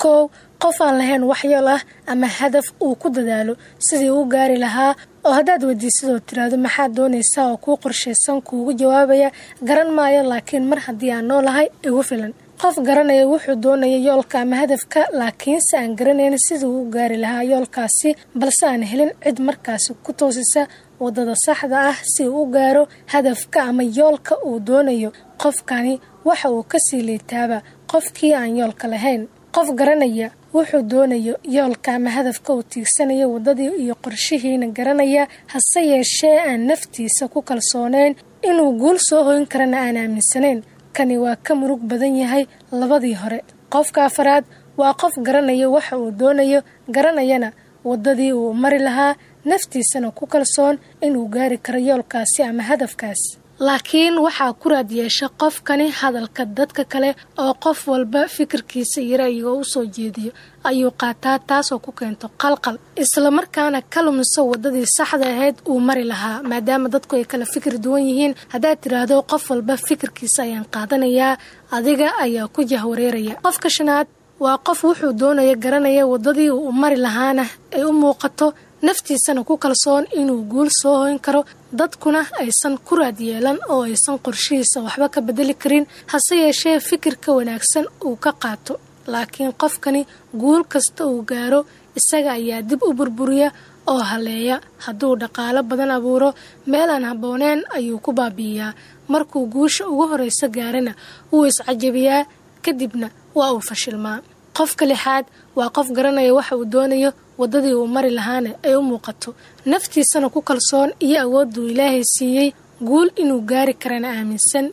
Koow qof aan lahayn waxyal ah ama hadaf uu ku dadaalo sidii uu gaari lahaa oo haddaad weydiisad oo tiraahdo maxaad doonaysaa oo kuu qorshaysan kuugu jawaabaya garan maayo laakiin mar haddii aan noolahay igu filan. Qof garanaya wuxuu doonaya yoolka ama hadafka laakiinse aan garanayn sidii uu gaari lahaa yoolkaasi balse aan helin cid markaasi ku toosisa waddada saxda ah si uu u gaaro hadafka ama yoolka uu doonayo. Qofkani waxa uu ka sii liitaaba qofkii aan yoolka lahayn. Qof garanaya wuxuu doonayo yoolka ama hadafka uu tiigsanayo wadadii iyo qorshihiina garanaya hase yeeshee aan naftiisa ku kalsooneyn inuu guul soo hoyn karana aan aaminsanayn. Kani waa ka murug badan yahay labadii hore. Qofka afaraad waa qof garanaya waxa uu doonayo garanayana wadadii uu mari lahaa naftiisana ku kalsoon inuu gaari karo yoolkaasi ama hadafkaas. Laakiin waxaa ku raad yeesha qofkani hadalka dadka kale oo qof walba fikirkiisa iyo ra'yiga u soo jeediyo. Ayuu qaataa taasoo ku keento qalqal islamarkaana ka lumiso wadadii saxda ahayd uu mari lahaa maadaama dadku ay kala fikir duwan yihiin. Haddaad tiraahdo qof walba fikirkiisa ayaan qaadanayaa adiga ayaa ku jahwareeraya. Qofka shanaad waa qof wuxuu doonaya garanaya wadadii uu mari lahaana ay u muuqato naftiisana ku kalsoon inuu guul soo hoyn karo. Dadkuna aysan ku raad yeelan oo aysan qorshihiisa waxba ka bedeli karin. Hase yeeshee fikirka wanaagsan uu ka qaato. Laakiin qofkani guul kasta uu gaaro isaga ayaa dib u burburiya oo haleeya. Hadduu dhaqaalo badan abuuro meelaan habbooneen ayuu ku baabi'iyaa. Markuu guusha ugu horraysa gaarana wuu iscajabiyaa kadibna waa uu fashilmaa qofka lixaad waa qof garanaya waxa uu doonayo wadadii uu mari lahaana ay u muuqato. Naftiisana ku kalsoon iyo awooduu ilaahay siiyey guul inuu gaari karana aaminsan.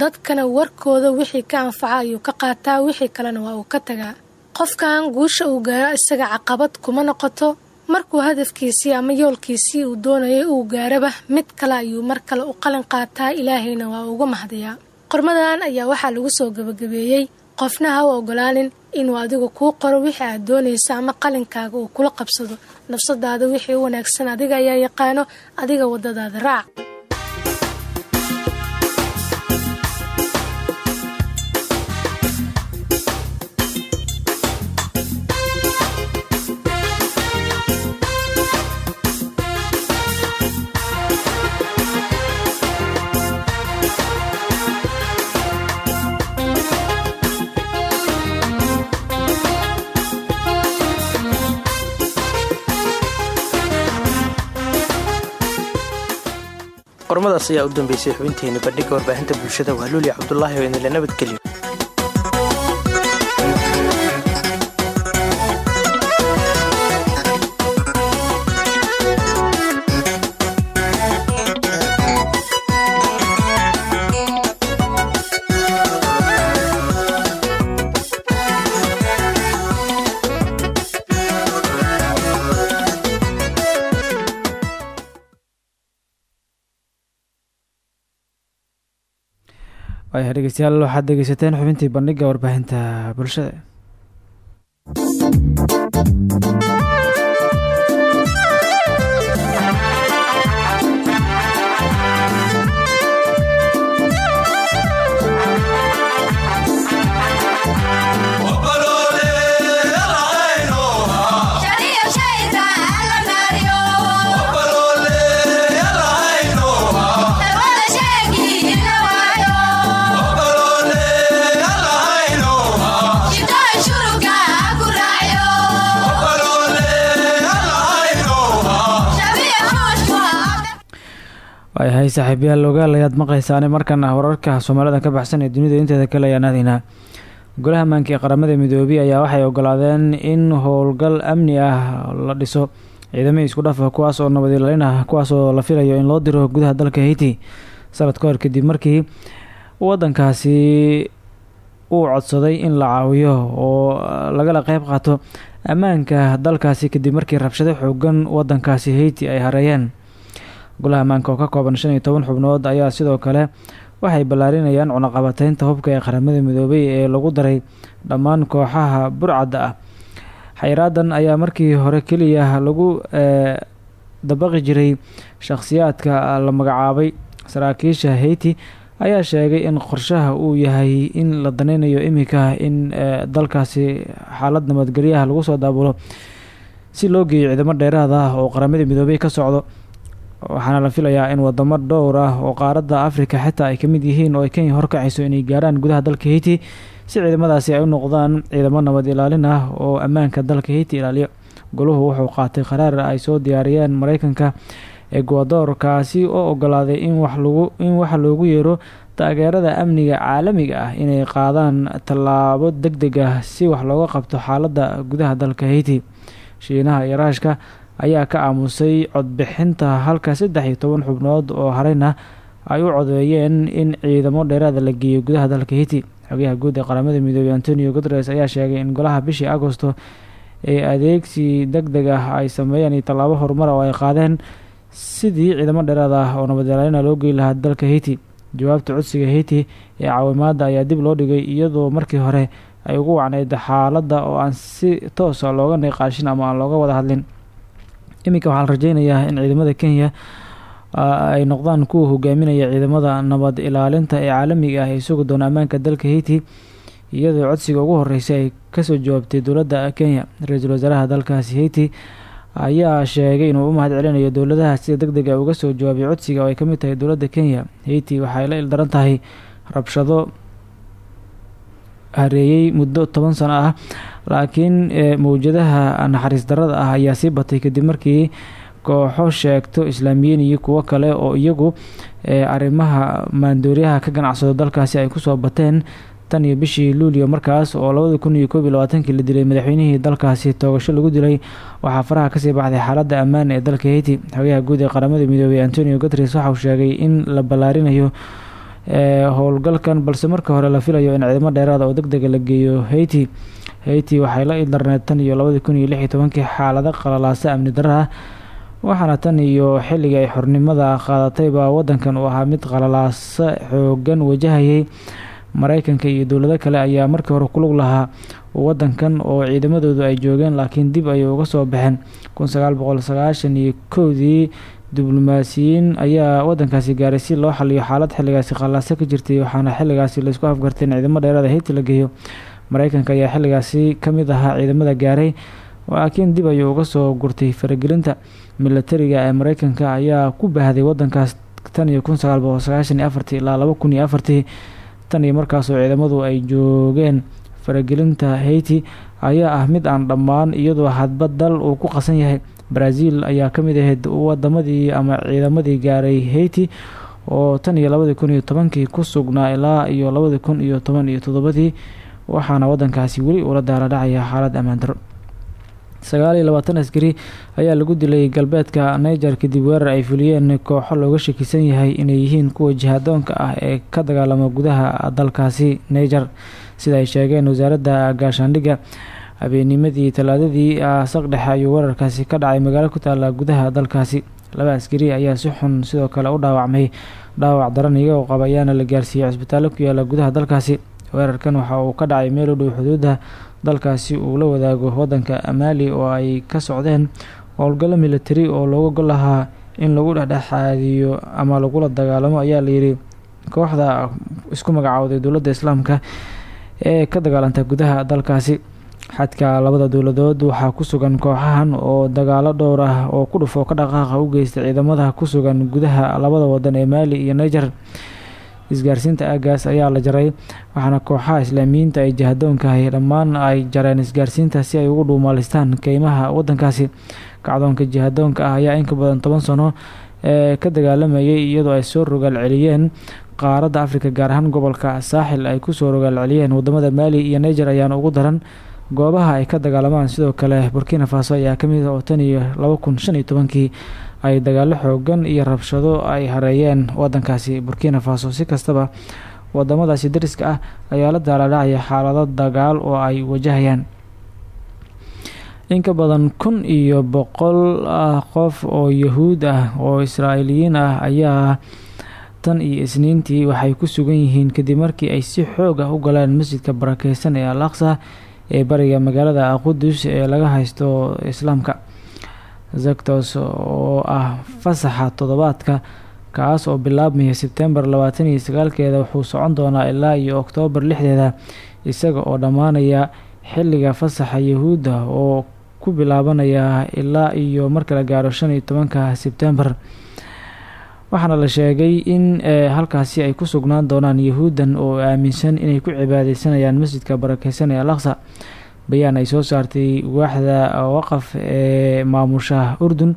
Dadkana warkooda wixii ka anfaca ayuu ka qaataa wixii kalena waa uu ka tagaa. Qofkan guusha uu gaaro isaga caqabad kuma noqoto. Markuu hadafkiisii ama yoolkiisii uu doonayay uu gaaraba mid kale ayuu mar kale u qalin qaataa ilaahayna waa uga mahdiyaa qormadan ayaa waxaa lagu soo gabagabeeyey. Qofna ha u ogolaanin inuu adiga kuu qoro wixii aad doonaysa ama qalinkaaga uu kula qabsado. Nafsadaada wixii u wanaagsan adiga ayaa yaqaano adiga wadadaada raac
qormadaas ayaa u dambeysay xubinteeni bandhigga warbaahinta bulshada waa luuli cabdulaahi oo idinla nabadgeliyo
dhegeystayaal waxaad dhegeysateen xubintii bandhigga warbaahinta bulshada waayahay saaxiibayaal ogaal ayaad maqlaysaane markan ah wararka soomaalida ka baxsan ee dunida inteeda kale ayaan aadaynaa golaha ammaanka ee qaramada midoobay ayaa waxay ogolaadeen in howlgal amni ah la dhiso ciidamihii isku dhafa kuwaas oo nabad ilaalin ah kuwaas oo la filayo in loo diro gudaha dalka haiti. Sanad ka hor kadib markii wadankaasi uu codsaday in la caawiyo oo lagala qeyb qaato ammaanka dalkaasi kadib markii rabshado xoogan wadankaasi haiti ay hareeyeen golaha ammaanka oo ka kooban shan iyo toban xubnood ayaa sidoo kale waxay ballaarinayaan cunaqabateynta hubka ee qaramada midoobay ee lagu daray dhammaan kooxaha burcadda ah. Xayraadan ayaa markii hore keliya lagu eh, dabaqi jiray shakhsiyaadka la magacaabay. Saraakiisha haiti ayaa sheegay in qorshaha uu yahay in la daneynayo imika in eh, dalkaasi xaalad nabadgelyaha lagu soo daabulo si loo geeyo ciidamo dheeraad ah oo qaramada midoobay ka socdo waxaana la filayaa in wadamo dhowr ah oo qaaradda afrika xitaa ay ka mid yihiin oo ay kenya horkacayso inay gaarhaan gudaha dalka haiti si ciidamadaasi ay u noqdaan ciidamo nabad ilaalin ah oo ammaanka dalka haiti ilaaliyo. Goluhu wuxuu qaatay qaraar ay soo diyaariyeen mareykanka ecuador kaasi oo ogolaaday in wax loogu yeero taageerada amniga caalamiga ah inay qaadaan tallaabo deg deg ah si wax looga qabto xaaladda gudaha dalka haiti. Shiinaha iyo raashka ayaa ka aamusay codbixinta halka saddex iyo toban xubnood oo hareyna ay u codeeyeen in ciidamo dheeraada la geeyo gudaha dalka haiti xogayaha guud ee qaramada midoobey antonio guteres ayaa sheegay in golaha bishii agosto ee adeegsi deg deg ah ay sameeyeen iyo tallaabo horumar oo ay qaadeen sidii ciidamo dheeraad ah oo nabad ilaalina loo geyi lahaa dalka haiti jawaabta codsiga haiti ee caawimaada ayaa dib loo dhigay iyadoo markii hore ay ugu wacneyd xaaladda oo aan si toosa looga niqaashin ama aan looga wada hadlin iminka waxaa la rajeynayaa in ciidamada kenya ay noqdaan kuwa hogaaminaya ciidamada nabad ilaalinta ee caalamiga ah ee sugi doona ammaanka dalka haiti iyadoo codsiga ugu horeysay ay ka soo jawaabtay dowladda kenya. Ra'iisul wasaaraha dalkaasi haiti ayaa sheegay inuu u mahad celinayo dowladaha sida deg deg a uga soo jawaabay codsiga oo ay ka mid tahay dowladda kenya. Haiti waxay la ildaran tahay rabshado hareeyey muddo toban sano ah laakiin mawjadaha naxariis darada ah ayaa sii batay kadib markii kooxo sheegto islaamiyiin iyo kuwo kale oo iyagu arrimaha maandooriyaha ka ganacsado dalkaasi ay ku soo bateen tan iyo bishii luulio markaas oo labada kun iyo koob la dilay madaxweynihii dalkaasi toogasho lagu dilay. Waxaa faraha ka sii baxday xaaladda ammaan ee dalka haiti. Xogayaha guud ee qaramada midoobey antonio guteres waxa uu sheegay in la ballaarinayo howlgalkan balse marka hore la filayo in ciidamo dheeraada oo deg dega la geeyo haiti haiti waxay la ildarneed tan iyo labadii kun iyo lix tobankii xaalado qalalaasa amni darra ah waxaana tan iyo xilligii ay xornimada qaadatayba wadankan uu ahaa mid qalalaasa xoogan wajahayay. Mareykanka iyo dowlado kale ayaa markii hore ku lug lahaa wadankan oo ciidamadoodu ay joogeen laakiin dib ayay uga soo baxeen. Kun sagaal boqol sagaashan iyo kowdii diblomaasiyiin ayaa wadankaasi gaaray si loo xaliyo xaalad xilligaasi khallaaso ka jirtay waxaana xilligaasi la isku afgartay in ciidamo dheeraada heyti la geeyo mareykanka ayaa xilligaasi ka mid ahaa ciidamada gaaray laakiin dib ayuu uga soo gurtay faragelinta milatariga ee mareykanka ayaa ku baahday wadankaas tan iyo kun sagaal boqol sagaashan iyo afartii ilaa laba kun iyo afartii. Tan markaasoo ciidamadu ay joogeen faragelinta heyti ayaa ah mid aan dhammaan iyadoo hadba dal uu ku qasan yahay. Brazil ayaa ka mid ahayd wadamadii ama ciidamadii gaaray heyti oo tan iyo labadii kun iyo tobankii ku sugnaa ilaa iyo labadii kun iyo toban iyo toddobadii waxaana wadankaasi weli ula daala dhacaya xaalad ammaan daro sagaal labaatan askari ayaa lagu dilay galbeedka niger kadib weerar ay fuliyeen kooxo looga shakisan yahay inay yihiin kuwa jihadoonka ah ee ka dagaalama gudaha dalkaasi niger. Sida ay sheegeen wasaaradda gaashaandhigga habeenimadii talaadadii saqdhexe ayuu weerarkaasi ka dhacay magaalo ku taala gudaha dalkaasi. Laba askari ayaa si xun sidoo kale u dhaawacmay dhaawac daran iyagoo qaba ayaana la gaarsiiyey cisbitaallo ku yaalla gudaha dalkaasi weerarkan waxa uu ka dhacay meel u dhow xuduudda dalkaasi uu la wadaago wadanka maali oo ay ka socdeen howlgallo militari oo looga gol lahaa in lagu dhexdhexaadiyo ama lagula dagaalamo ayaa layidhi kooxda isku magacawday dowladda islaamka ee ka dagaalanta gudaha dalkaasi. Xadka labada dowladood waxaa ku sugan kooxahan oo dagaalo dhowr ah oo ku dhufo ka dhaqaaqa u geystay ciidamada ku sugan gudaha labada wadan ee maali iyo niger isgaarsiinta aagaas ayaa la jaray waxaana kooxaha islaamiyiinta ay jihadoonkahay dhammaan ay jareen isgaarsiinta si ay ugu dhuumaalistaan keymaha wadankaasi kacdoonka jihadoonka ah ayaa inka badan toban sano ee ka dagaalamayay iyadoo ay soo rogaal celiyeen qaaradda afrika gaar ahaan gobolka saaxil ay ku soo rogaal celiyeen waddamada maali iyo niger ayaana ugu daran. Goobaha ay ka dagaalamaan sidoo kale burkina faso ayaa ka mid oo tan iyo laba kun shan iyo tobankii ay dagaalo xoogan iyo rabshado ay hareeyeen wadankaasi burkina faso si kastaba wadamadaasi dariska ah ayaa la daaladhacaya xaalado dagaal oo ay wajahayaan. In ka badan kun iyo boqol ah qof oo yahuud ah oo israa'iiliyiin ah ayaa tan iyo isniintii waxay ku sugan yihiin kadib markii ay si xoog ah u galeen masjidka barakeysan ee al aqsa ee bariga magaalada qudus ee laga haysto islaamka zaktos oo ah fasaxa toddobaadka kaas oo bilaabmaya sebtembar labaatan iyo sagaalkeeda wuxuu socon doonaa ilaa iyo oktoobar lixdeeda isaga oo dhammaanaya xilliga fasaxa yahuudda oo ku bilaabanaya ilaa iyo marka la gaaro shan iyo tobanka sebtembar waxaana la sheegay in halkaasi ay ku sugnaan doonaan yahuuddan oo aaminsan inay ku cibaadeysanayaan masjidka barakeysan ee al aqsa bayaan ay soo saartay waaxda waqaf ee maamusha urdun.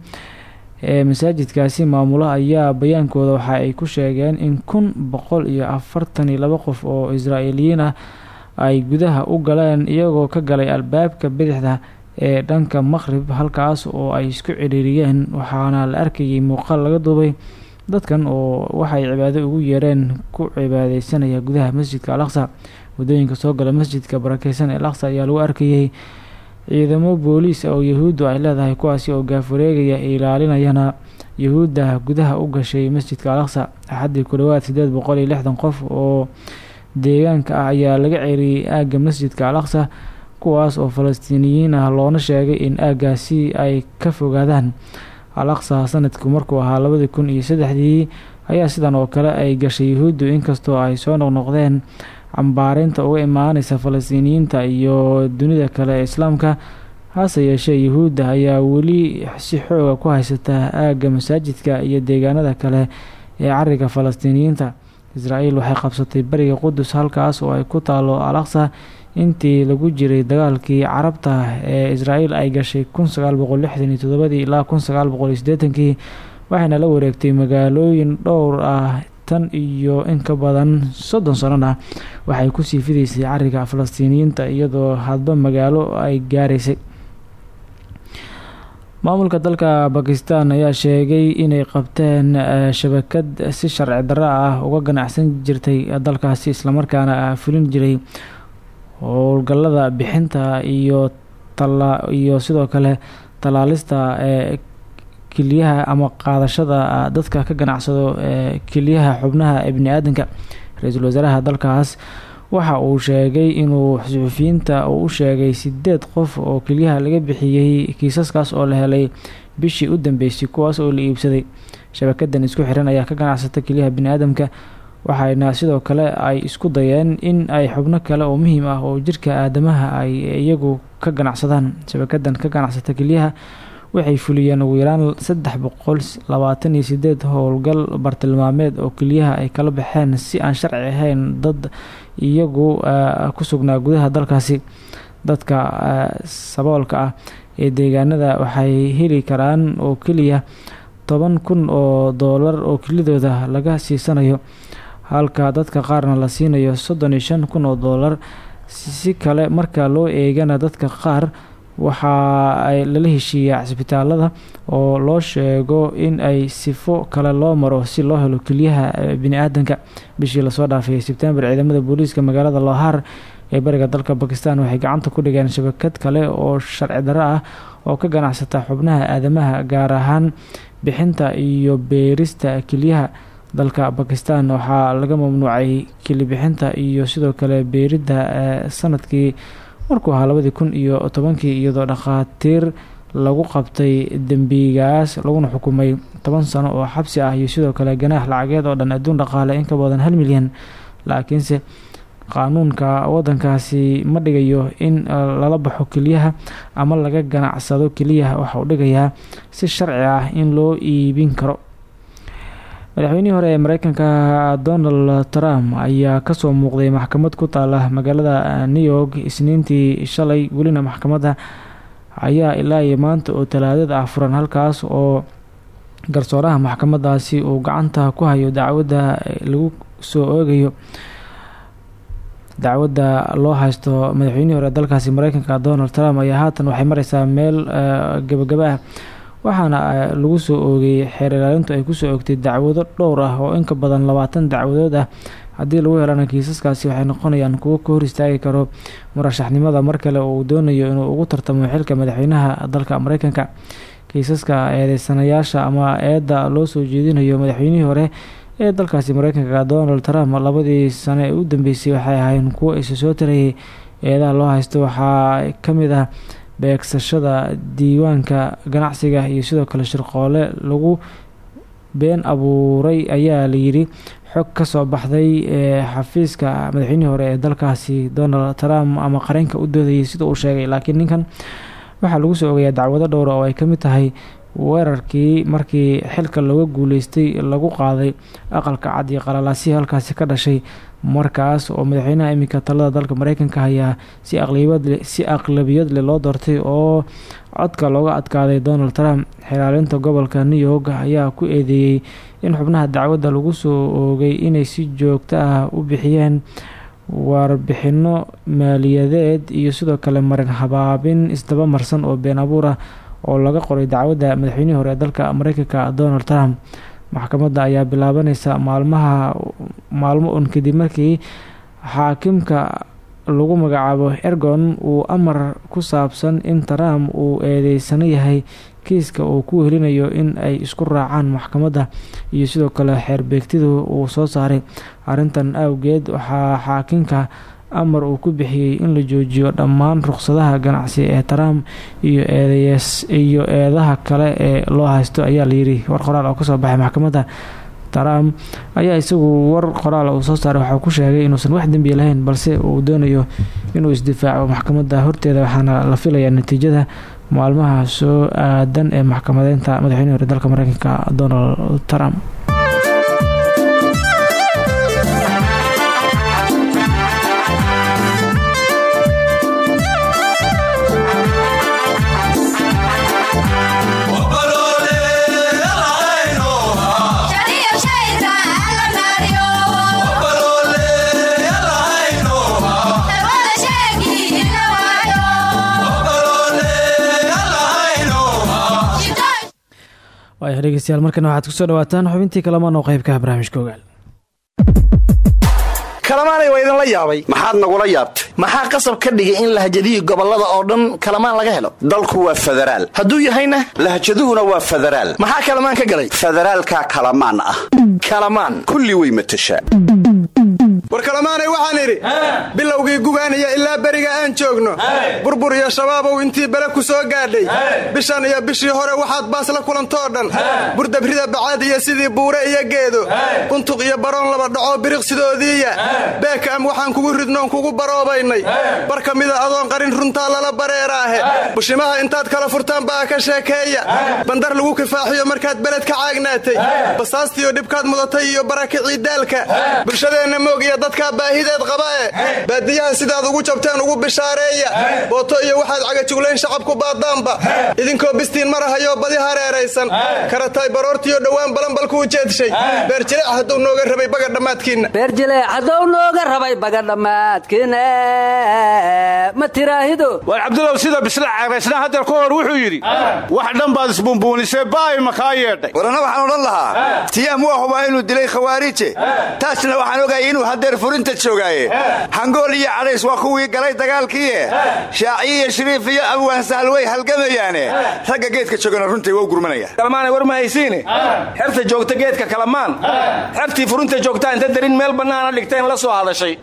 Ee masaajidkaasi maamula ayaa bayaankooda waxa ay ku sheegeen in kun boqol iyo afartan iyo laba qof oo israa'iiliyiin ah ay gudaha u galeen iyagoo ka galay albaabka bidixda ee dhanka maqrib halkaas oo ay isku ciriiriyeen waxaana la arkayay muuqaal laga duubay dadkan oo waxay cibaado ugu yeereen ku cibaadeysanaya gudaha masjidka al aqsa waddooyinka soo gala masjidka barakeysan ee al aqsa ayaa lagu arkayay ciidamo booliis oo yahuuddu ay leedahay kuwaasi oo gaafareegaya ilaalinayana yahuudda gudaha u gashay masjidka al aqsa axaddii ku dhowaad sideed boqol iyo lixdan qof oo deegaanka ah ayaa laga ceeriyey aagga masjidka al aqsa kuwaas oo falastiiniyiin ah loona sheegay in aaggaasi ay ka fogaadaan. Al aqsa sanadku markuu ahaa labadii kun iyo saddexdii ayaa sidan oo kale ay gashay yahuuddu inkastoo ay soo noqnoqdeen cambaareynta uga imaaneysa falastiiniyiinta iyo dunida kale ee islaamka hase yeeshee yahuudda ayaa weli si xooga ku haysata aagga masaajidka iyo deegaanada kale ee cariga falastiiniyiinta. Israa'iil waxay qabsatay bariga qudus halkaas oo ay ku taalo al aqsa intii lagu jiray dagaalkii carabta ee israa'iil ay gashay kun sagaal boqol lixdan iyo toddobadii ilaa kun sagaal waxayna la wareegtay magaalooyin dhowr ah tan iyo in ka badan soddon sanona waxay ku sii fidaysay cariga falastiiniyiinta iyadoo hadba magaalo ay gaaraysay. Maamulka dalka bakistan ayaa sheegay inay qabteen shabakad si sharci darro ah uga ganacsan jirtay dalkaasi islamarkaana fulin jiray howlgallada bixinta iyo iyo sidoo kale tallaalista ee keliyaha ama qaadashada dadka ka ganacsado ee keliyaha xubnaha ee bini aadanka ra'iisul wasaaraha dalkaas waxa uu sheegay inuu suxufiyiinta uu u sheegay sideed qof oo keliyaha laga bixiyey kiisaskaas oo la helay bishii u dambeysay kuwaas oo la iibsaday. Shabakadan isku xiran ayaa ka ganacsata keliyaha bini-aadamka waxayna sidoo kale ay isku dayeen in ay xubno kale oo muhiim ah oo jirka aadamaha ay iyagu ka ganacsadaan shabakadan ka ganacsata keliyaha waxay fuliyeen ugu yaraan saddex boqol labaatan iyo sideed howlgal bartilmaameed oo keliyaha ay kala baxeen si aan sharci ahayn dad iyagu ku sugnaa gudaha dalkaasi. Dadka saboolka ah ee deegaanada waxay heli karaan oo keliya toban kun oo doolar oo kelidooda laga siisanayo halka dadka qaarna la siinayo soddon iyo shan kun oo doolar si kale marka loo eegana dadka qaar waxaa ay lala heshiiyaa cisbitaalada oo loo sheego in ay sifo kale loo maro si loo helo keliyaha bini-aadanka bishii la soo dhaafay sebtembar ciidamada booliiska magaalada lohar ee bariga dalka bakistan waxay gacanta ku dhigeen shabakad kale oo sharci darro ah oo ka ganacsata xubnaha aadamaha gaar ahaan bixinta iyo beerista keliyaha dalka bakistan waxaa laga mamnuucay kelibixinta iyo sidoo kale beeridda sannadkii markuu ahaa labadii kun iyo tobankii iyadoo dhakhaatiir lagu qabtay dembigaas laguna xukumay toban sano oo xabsi ah iyo sidoo kale ganaax lacageed oo dhan adduun dhaqaale in ka badan hal milyan. Laakiinse qaanuunka wadankaasi ma dhigayo in lala baxo keliyaha ama laga ganacsado keliyaha waxa uu dhigayaa si sharci ah in loo iibin karo madaxweynihii hore ee mareykanka donald trump ayaa ka soo muuqday maxkamad ku taala magaalada new york. Isniintii shalay welina maxkamadda ayaa ilaa iyo maanta oo talaadada ah furan halkaas oo garsooraha maxkamadaasi uu gacanta ku hayo dacwadda lagu soo oogayo dacwadda loo haysto madaxweynihii hore dalkaasi mareykanka donald trump ayaa haatan waxay mareysaa meel gabagaba ah waxaana lagu soo oogay xeer ilaalintu ay ku soo oogtay dacwado dhowr ah oo inka badan labaatan dacwadood ah. Haddii lagu helana kiisaskaasi waxay noqonayaan kuwo ka hor istaagi karo murashaxnimada mar kale oo uu doonayo inuu ugu tartamo xilka madaxweynaha dalka mareykanka. Kiisaska eedeysanayaasha ama eedda loo soo jeedinayo madaxweynihii hore ee dalkaasi mareykanka donald trump labadii sano ee u dambeysay waxay ahayn kuwo isa soo tarayay eedaha loo haysto. Waxaa ka mid ah beegsashada diiwaanka ganacsiga iyo sidoo kale shirqoole lagu been abuuray ayaa layidhi xog ka soo baxday ee xafiiska madaxweynihii hore ee dalkaasi donald trump ama qareenka u doodayay sida uu sheegay. Laakiin ninkan waxaa lagu soo ogayaa dacwado dhowra oo ay ka mid tahay weerarkii markii xilka looga guuleystay lagu qaaday aqalka cad iyo qalalaasihii halkaasi ka dhashay markaas oo madaxweynaha iminka talada dalka mareykanka hayaa si aqlabiyad si aqlabiyad leh loo doortay oo codka looga adkaaday donald trump. Xilaalinta gobolka new york ayaa ku eedeeyey in xubnaha dacwadda lagu soo oogay inay si joogto ah u bixiyeen warbixino maaliyadeed iyo sidoo kale marin habaabin isdaba marsan oo been abuur ah oo laga qoray dacwadda madaxweynihii hore ee dalka mareykanka donald trump maxkamadda ayaa bilaabaneysa maalmaha maalmo un kadib markii xaakimka lagu magacaabo ergon uu amar ku saabsan in trump uu eedeysano yahay kiiska uu ku helinayo in ay isku raacaan maxkamadda iyo sidoo kale xeerbeegtidu uu soo saaray. Arrintan awgeed waxaa xaakimka amar uu ku bixiyey in la joojiyo dhammaan ruqsadaha ganacsi ee trump iyo eedeys iyo eedaha kale ee loo haysto ayaa layidhi war qoraal oo ka soo baxay maxkamadda trump ayaa isagu war qoraal uu soo saaray waxaa ku sheegay inuusan wax dembiya lahayn balse uu doonayo inuu isdifaaco maxkamadda. Horteeda waxaana la filayaa natiijada maalmaha soo aadan ee maxkamadeynta madaxweyne hore dalka mareykanka donald trump waaya dhegeystayaal markana waxaad ku soo dhawaataan xubintii kalamaan oo qaybkaha barnaamijka ogaal
kalamaanay waa idinla yaabay.
Maxaad nagula yaabtay?
Maxaa qasab ka dhigay in lahjadihii gobollada oo dhan kalamaan laga helo?
Dalku waa federaal.
Hadduu yahayna?
Lahjaduhuna waa federaal.
Maxaa kalamaan ka galay?
Federaalka kalamaan ah.
Kalamaan.
Kulli way matashaa
war kalamaanay waxaan idhi bilowgii gugaan iyo ilaa beriga aan joogno burbur iyo shabaabow intii bele ku soo gaadhay bishan iyo bishii hore waxaad baas la kulantoo dhan burdabrida bacaad iyo sidii buure iyo geedo buntuq iyo baroon laba dhaco biriqsidoodiiya beekam waxaan kugu ridnoon kugu baroobaynay bar ka mida adoon qarin runtaa lala bareeraahe bushimaha intaad kala furtaan baa ka sheekeeya bandar lagu kifaaxiyo markaad beled ka caagnaatay basaastiyo dhibkaad mudatay iyo barakicii daalka bulshadeenna moog iyo dadkaa baahideed qaba'e baadiyaha sidaad ugu jabteen ugu bishaareeya. Booto iyo waxaad cagajuglayn shacabku baadaanba. Idinkoo bistiin marahayo badi hareeraysan. Karatay baroortiyo dhowaan balanbalkuu jeedshay beerjileec hadduu nooga rabay baga dhammaadkiinna
beerjileec hadduu nooga rabay baga dhammaadkiina ma tiraahido
war cabdulow sida bisla caraysna hadeer ka hor wuxuu yidhi wax dhan baad isbumbuunisee baay makaa yeedhay.
Warana waxaan odhan lahaa tiyaam waa hubaa inuu dilay khawaarije taasna waxaan ogayay inuu hadeer furinta joogaaye hangool iyo cadhays waa kuwii galay dagaalkiie shaaciyo iyo shariif iyo abwaan sahal way halgamayaane. Ragga geedka joogana runtii waa u gurmanaya
kalmaanay war ma haysiine xerta joogta geedka kalamaan xertii furinta joogtaa inta darin meel bannaana dhigteen la soo hadashay.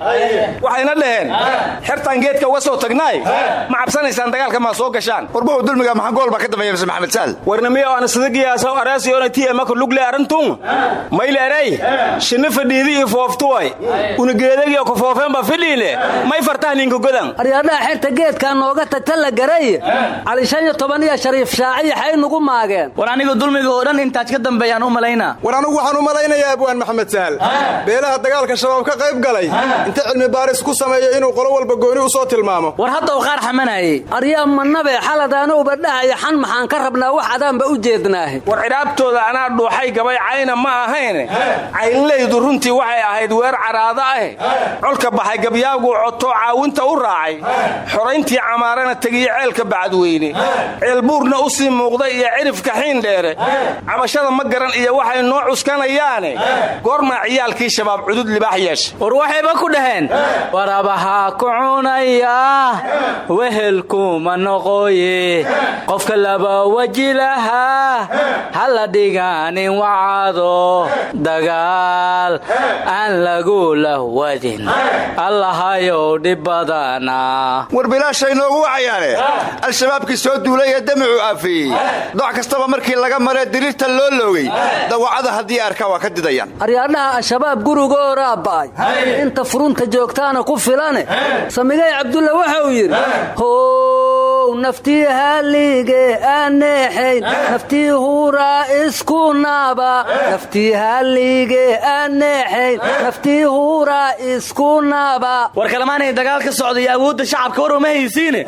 Waxayna dhaheen xertaan geedka uga soo tagnaay ma cabsanaysaan dagaalka maa soo gashaan.
Warbahu dulmiga maxangool baa ka dambeeya mise maxamed saal.
Warnamiyo aan sidagiyaasaw araasiyoona tiemaka lugle arantun mayleerey shinni fadhiidi iyo fooftuway unugeedagiyo kufoofeenba fidhiile. May fartaha ninka godan
aryadhaha xerta geedkaa nooga tagta la garay. Cali shan iyo toban iyo shariif shaaciya xay nugu maageen.
War anigu dulmiga oo dhan intaad ka dambeeyaan u malaynaa
war anugu waxaan u malaynayaa abwaan maxamed sahal beelaha dagaalka shabaab ka qayb galay. Inta cilmi baaris ku sameeyo inuu qolo walba gooni u soo tilmaamo.
War hadda u qaar xamanayey
aryaa manabe xaladaanowba dhahaya xan maxaan ka rabnaa wax adaanba u jeednaahe.
War cidhaabtooda anaa dhuuxay gabay cayna ma ahayne caynlaydu runtii waxay ahayd weer caraado ah colka baxay gabyaagu cotoo caawinta u raacay. Xorayntii camaarana tegiye ceelka bacadweyne ceelbuurna u sii muuqday iyo cirifka xiin dheere. Cabashada ma garan iyo waxay noo cuskanayaane. Goormaa ciyaalkii shabaab cudud libaax yeesha
war waxayba ku dhaheen warabahaa ku cunaya wehelkuma noqoye. Qofka laba weji lahaa hala dhigaanin wacado dagaal aan lagu lahwadin allahayow dhib badana
war bilaashay noogu wacayaane. Al-shabaabkii soo duulay ee damacu aafeeyey doc kastaba markii laga maree diriirta loo loogay. Dawacada haddii arkaa waa ka didayaan.
Aryaadhaha al-shabaab gurigooraa ba'ay inta furunta joogtaana ku filane samigay cabdulla waxa uu yidhi how naftii halige aneexayn naftii huraa isku naaba. Naftii halige aneexayn naftii huraa isku naaba.
War kalamaanay dagaal ka socda iyo awoodda shacabka war uma haysiine.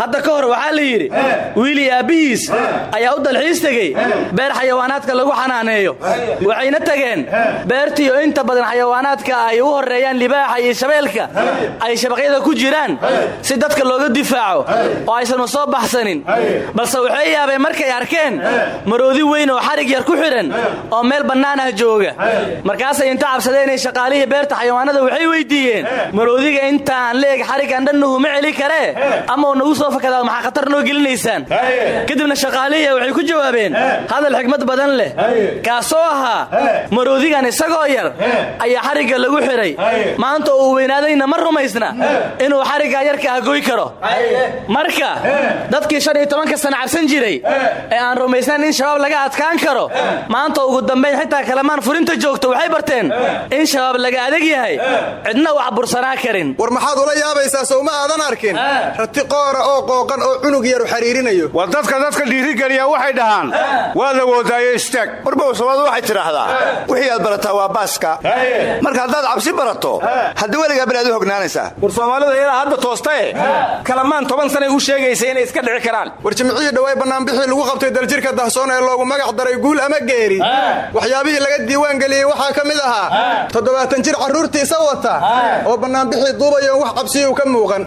Hadda ka hor waxaa la yidhi wiilii aabbihiis ayaa u dalxiis tegey. Beer xayawaanaadka lagu xanaaneeyo. Waxayna tageen beertiiyo inta badan xayawaanaadka ay u horreeyaan libaaxa iyo shabeelka ay shabaqyada ku jiraan si dadka looga difaaco oo aysan u soo baxsanin. Balse waxay yaabeen markay arkeen maroodi weyn oo xarig yar ku xidhan oo meel bannaan ah jooga. Markaasay inta cabsadeenay shaqaalihii beerta xayawaanada waxay weydiiyeen maroodiga intaan leeg xariggan dhannuhu ma celi karee ama uu nagu soo fakadaa maxaa khatar noo gelinaysaan? Kadibna shaqaalihii waxay ku jawaabeen hadal xigmad badan leh. Kaasoo ahaa maroodigan isagoo yar ayaa xarigga lagu xidhay maanta uu weynaadayna ma rumaysna inuu xariggaa yarka ah goy karo marka dadkii shan iyo tobanka sana cabsan jiray ee aan rumaysnayn in shabaab laga adkaan karo maanta ugu dambayn xitaa kalamaan furinta joogto waxay barteen in shabaab laga adag yahay. Cidna wax bursanaa karin.
War maxaad ula yaabaysaa sow ma aadan arkin? Rati qoora oo qooqan oo cunug yaru xariirinayo
war dadka dadka dhiirigeliya waxay dhahaan. Waad awoodaayo istaag.
Warbow somaadu waxay tidhaahdaa wixii aad barataa waa baaska. Marka haddaad cabsi barato haddii weligaa bal aad u hognaanaysaa.
War soomaalida iyadaa hadda toostae kalamaan toban sanay u sheegaysa inay iska dhici karaan?
War jimcihii dhaway bannaanbixii lagu qabtay daljirka dahsoon ee loogu magac daray guul ama geeri. Waxyaabihii laga diiwaan geliyey waxaa ka mid ahaa toddobaatan jir carruurtiisa wata oo bannaanbixii duubayoon wax cabsiyuu ka muuqan.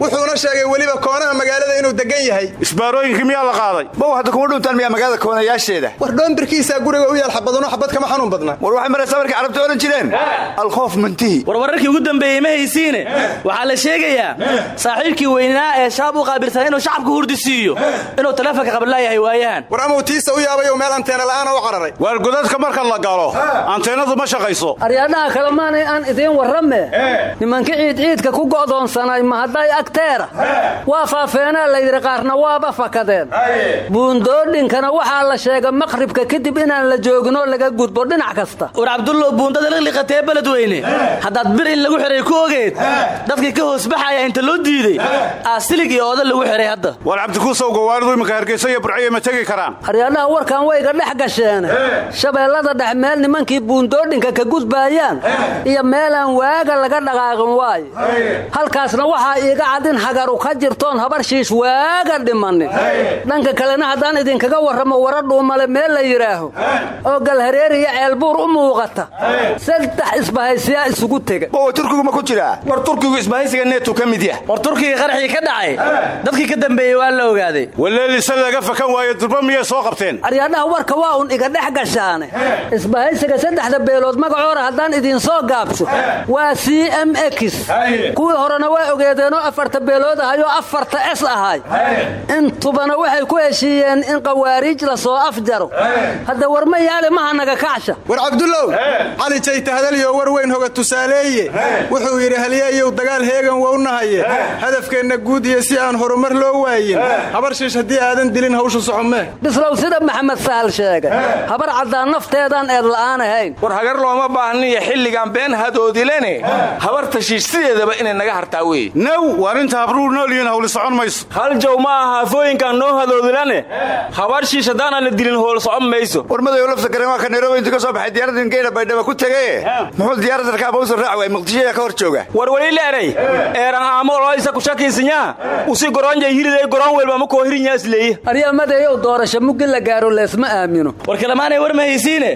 Wuxuuna sheegay weliba koonaha magaalada inuu degan yahay.
Isbaarooyinkii miyaa la qaaday?
Bow hadda kuma dhuntaan miyaa magaalada koonayaasheeda.
War dhoonbirkiisaa guriga u yaal xabadano xabad kama xanuun badna.
War waxay maraysaa markay carabta odhan jireen. Alkhoof mantihi.
War wararkii ugu dambeeyey ma haysiine. Waxaa la sheegayaa saaxiibkii weynaa ee shabaab u qaabilsan inuu shacabka hurdisiiyo inuu taleefonka qabanlaayahay waayahan
war amau tiisa u yaabay meel anteena la'aana u cararay.
Waar godadka marka la galo anteenadu ma shaqayso.
Aryaadhaha kale maanay aan idiin warrame. Nimanka ciidciidka ku go'doonsanay ma hadday agteera waa faafeenaa layidhi qaarna waaba fakadeen. Buundoodhinkana waxaa la sheega maqribka kadib inaan la jooginoo laga gudbo dhinac kasta.
War cabdullow buundada liqliqatee beledweyne. Haddaad bir in lagu xihay ku ogeed dadkii ka hoosbaxaya inta loo diiday aasilig iyo ooda lagu xihay hadda
waar cabdikuusow gawaaridu iminka hargeysa iyo burciyo ma tegi karaan.
Aryaadhaha warkan wayga dhex gasheene shabeellada dhex meel nimankii buundoodhinka ka gudbaayaan iyo meelaan waaga laga dhaqaaqin waayo. Halkaasna waxaa iiga cad in hagaru ka jirtoon habar shiish waaga dhimanin. Dhanka kalena haddaan idinkaga warramo wara dhuumale meel la yidhaaho. Oo galhareer iyo ceelbuur u muuqata. Saddex isbahaysiyaa isugu tega
oo turkigu ma ku jiraa?
War turkigu isbahaysiga neetu ka mid yah.
War turkiga qaraxii ka dhacay. Dadkii ka dambeeyey waa la ogaaday
waleelise laga fakan waayo durba miyay soo qabteen.
Aryaadhaha warka waa un iga dhex gashaane. Isbahaysiga saddexda beelood magacoora haddaan idin soo gaabsho waa c m x. Kuwii horena waa ogeedeenoo afarta beelood ahay oo afarta s ahay. Intubana waxay ku heshiiyeen in qawaariij la soo afjaro. Hadda war ma yaale maha naga kacsha
war cabdullow cali jayta hadalyo war weyn hoga tusaaleeye. Wuxuu yidhi halyeeyow dagaal heegan wownahaye hadafkeenna guud iyo si aan horumar loo waayin. Habar shiish haddii aadan dilin hawshu socomee
bislow sida maxamed sahal sheegay. Habar caddaan nafteedaan eed la'aan ahayn
war hagar looma baahniyo xilligan been hadoodilene habarta shiish sideedaba inay naga hartaa weye
naw waar inta habruur noolyihiin hawli socon mayso.
Hal jow ma aha hafooyinkan noo hadoodilane habar shiish haddaanaan la dilin hool socon mayso.
War madayow lafta garen waa ka nairobi ka soo baxay diyaaradin geela baydhaba ku tegee muxuu diyaaraddarka abawsa raac waay muqdishoya ka hor jooga
war weli leeray eeran aamo oloisa kushakiisinyaa usi goronjay hiriday goron welba ma koo hirinyaa isleeye
aryamadeeyow doorasho muggi la gaaro leesma aamino.
War kalemaanay war ma haysiine?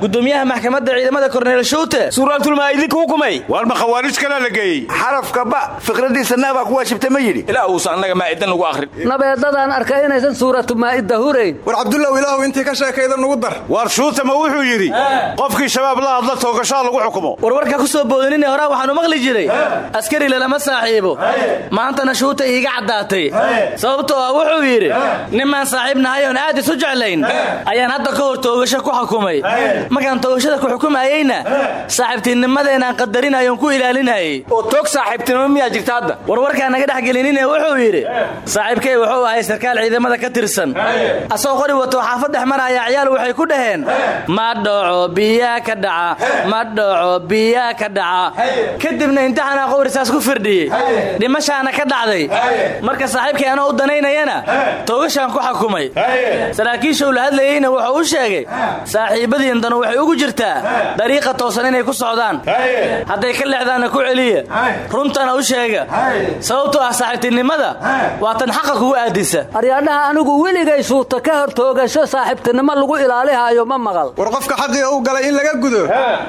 Gudoomiyaha maxkamadda ciidamada korneel shuute
suuraaltulmaa'idinka hukumay.
Waar ma khawaarij kalaa la geeyey?
Xarafka ba fikradiisa naabaa ku waajibta ma yidhi.
Ilaa uusa annaga maa'idan lagu akhrin.
Nabeedadaan arkay inaysan suuratu maa'idda hurayn
war cabdullow ilaahu intii ka sheekayda nugu dar.
Waar shuute ma wuxuu yidhi qofkii shabaab la hadla toogashaa lagu xukumo.
Warwarka ku soo boodinine horaa waxaanu maqli jiray. Askari lalama saaxiibo. Maantana shuuta iiga caddaatay sababtoo ah wuxuu yidhi nimaan saaxiib nahay oon aad isu jeclayn. Ayaan hadda ka hor toogasho ku xukumay. Markaan toogashada ku xukumayeyna saaxiibtinnimadeenaan qadarinayoon ku ilaalinayay.
Oo toog saaxiibtinimo miyaa jirta hadda?
Warwarkaa naga dhex gelinine wuxuu yidhi saaxiibkay wuxuu ahay sarkaal ciidamada ka tirsan. Asagoo qori wato xaafad dhex maraya ciyaal waxay ku dhaheen. Ma dhaco biyaa ka dhaca. Ma dhaco biyaa ka dhaca. Kadibna imtixaanaa qowrisaas ku firdhiyey. Dhimashaana ka dhacday. Marka saaxiibkay anoo u danaynayana. Toogashaan ku xukumay. Saraakiishuu la hadlayeyna wuxuu u sheegay saaxiibadiindanu waxay ugu jirtaa dariiqa toosan inay ku socdaan. Hadday ka leexdaanna ku celiya runtana u sheega. Sababtoo ah saaxiibtinimada waa tan xaqa kugu aadisa.
Aryaadhaha anigu weligay shuuta ka hor toogasho saaxiibtinimo lagu ilaalihaayo ma maqal.
War qofka xaqiga u galay in laga gudo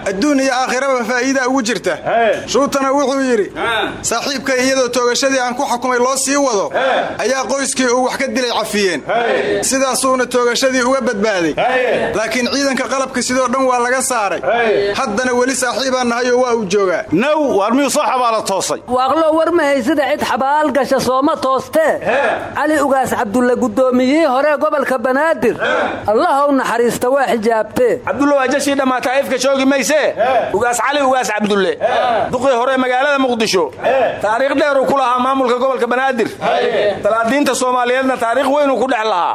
adduun iyo aakhiraba faa'iida ugu jirta. Shuutana wuxuu yidhi saaxiibkay iyadoo toogashadii aan ku xukumay loo sii wado ayaa qoyskii uu wax ka dilay cafiyeen. Sidaasuuna toogashadii uga badbaaday. Laakiin ciidanka qalabka sidoo dhan waa laga saaray. Haddana weli saaxiibaan nahayoo waa uu joogaa.
Naw waar miyuu soo xabaala toosay?
Waaqlo war ma haysida cid xabaal gasha sooma toostee cali ugaas cabdulle guddoomiyihii hore gobolka banaadir. Allahow naxariista waa xijaabtee
cabdulle waa jashii dhammaata ifka joogi maysee ugaas cali ugaas cabdulle. Duqii hore magaalada muqdisho. Taariikh dheeruu ku lahaa maamulka gobolka banaadir talaadiinta soomaaliyeedna taariikh weynuu ku dhex lahaa.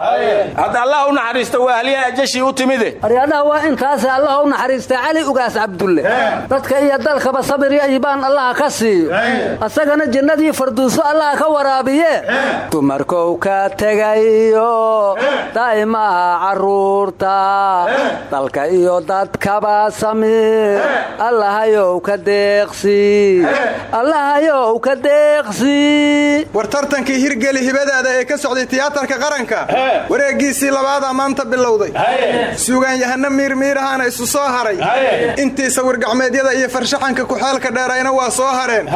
Hadda allah u naxariista waa halyaha ajashii u timide.
Aryaadhaha waa intaase allah u naxariista cali ugaas cabdulle. Dadka iyo dalkaba sabir iyo iibaan allaha ka siiyo. Asagana jinnadii farduuso allaha ka waraabiye. Dumarkow ka tegayo daa'imaha carruurta dalka iyo dadkaba samir. Allahayow ka deeqsi. Allahayow ka deeqsi
hirgeli hibadaada ee ka socday tiyaatarka qaranka. Wareeggiisii labaadaa maanta bilowday. Suugaanyahano miirmiirahaana isu soo haray. Intii sawirgacmeedyada iyo farshaxanka kuxeelka dheerayna waa soo hareen.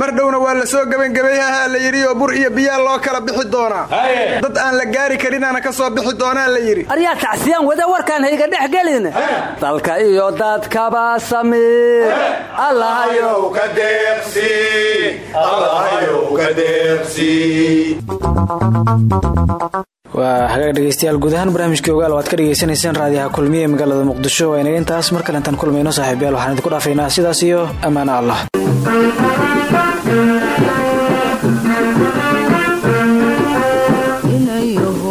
Mar dhowna waa la soo gebangebayhahaa la yidhi oo bur iyo biyaa loo kala bixi doonaa dad aan la gaari karinaana ka soo bixi doonaa la yidhi.
Aryaa tacsiyaan wada warkaan hayga dhex gelin. Dalka iyo dadkaba samir. Allahayow
ka deeqsi. Allahayow ka deeqsi
waa hagaag dhegeystayaal guud ahaan ogaal waad ka dhegeysanayseen raadiyaha kulmiye magaalada muqdisho. Waa inaga intaas mar kale intaan kulmayno saaxiibayaal waxaan idinku dhaafaynaa. Sidaas iyo ammaano allah.
Inayahu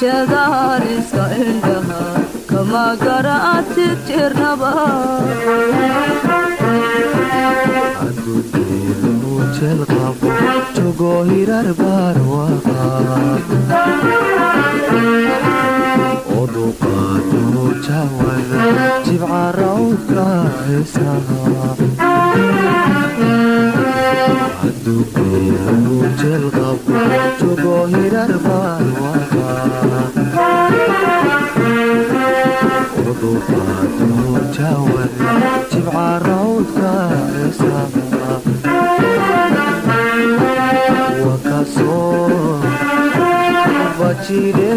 jeedaaliska indhaha kama garaatid jirnaba
jogo hirar barwaqa oduqaado jawada jibcarawdka heesaha adugeelu jelqabo jogo hirar barwaqa oduqaado jawada jibcarawdka heesaha wakasoo bajire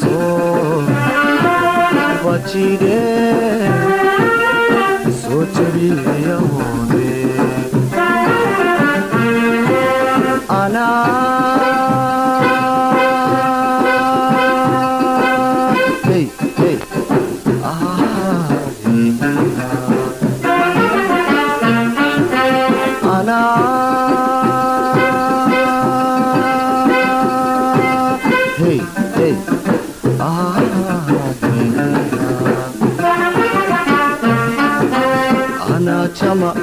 soo أنا جمع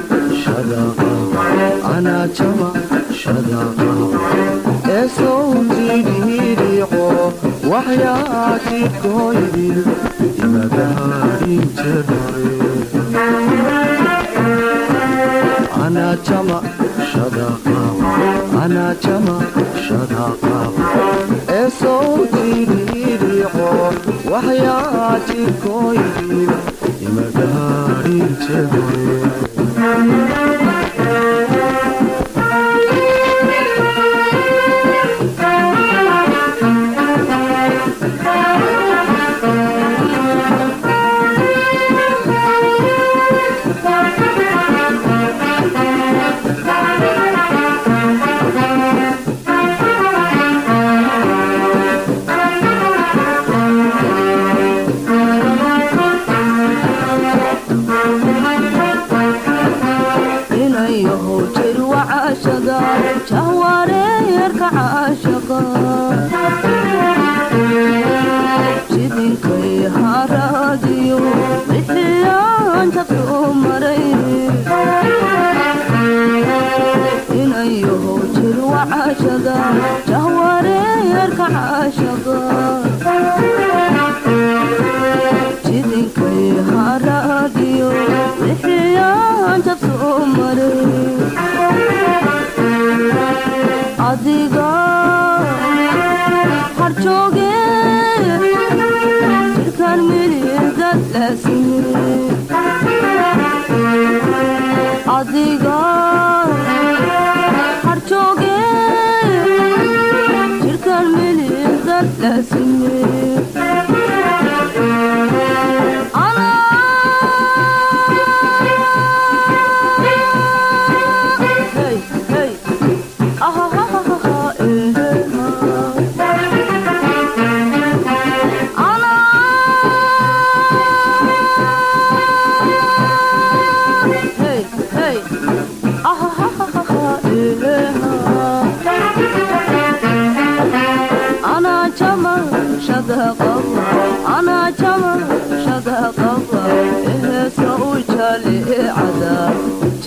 شدقة أنا جمع
waxyaa jirkoyin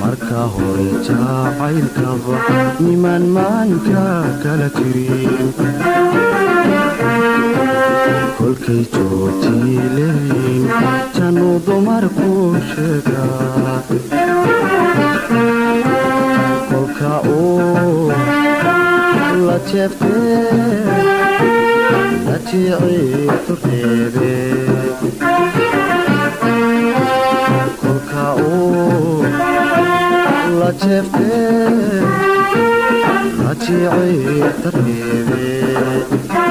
marka hore jacaylkaba nimaan maanka kala jirin. Kolkay joojay leeyiin januu dumarku sheegaa kolka uu la jeeftee la jiiciitu reebe la jeeftee la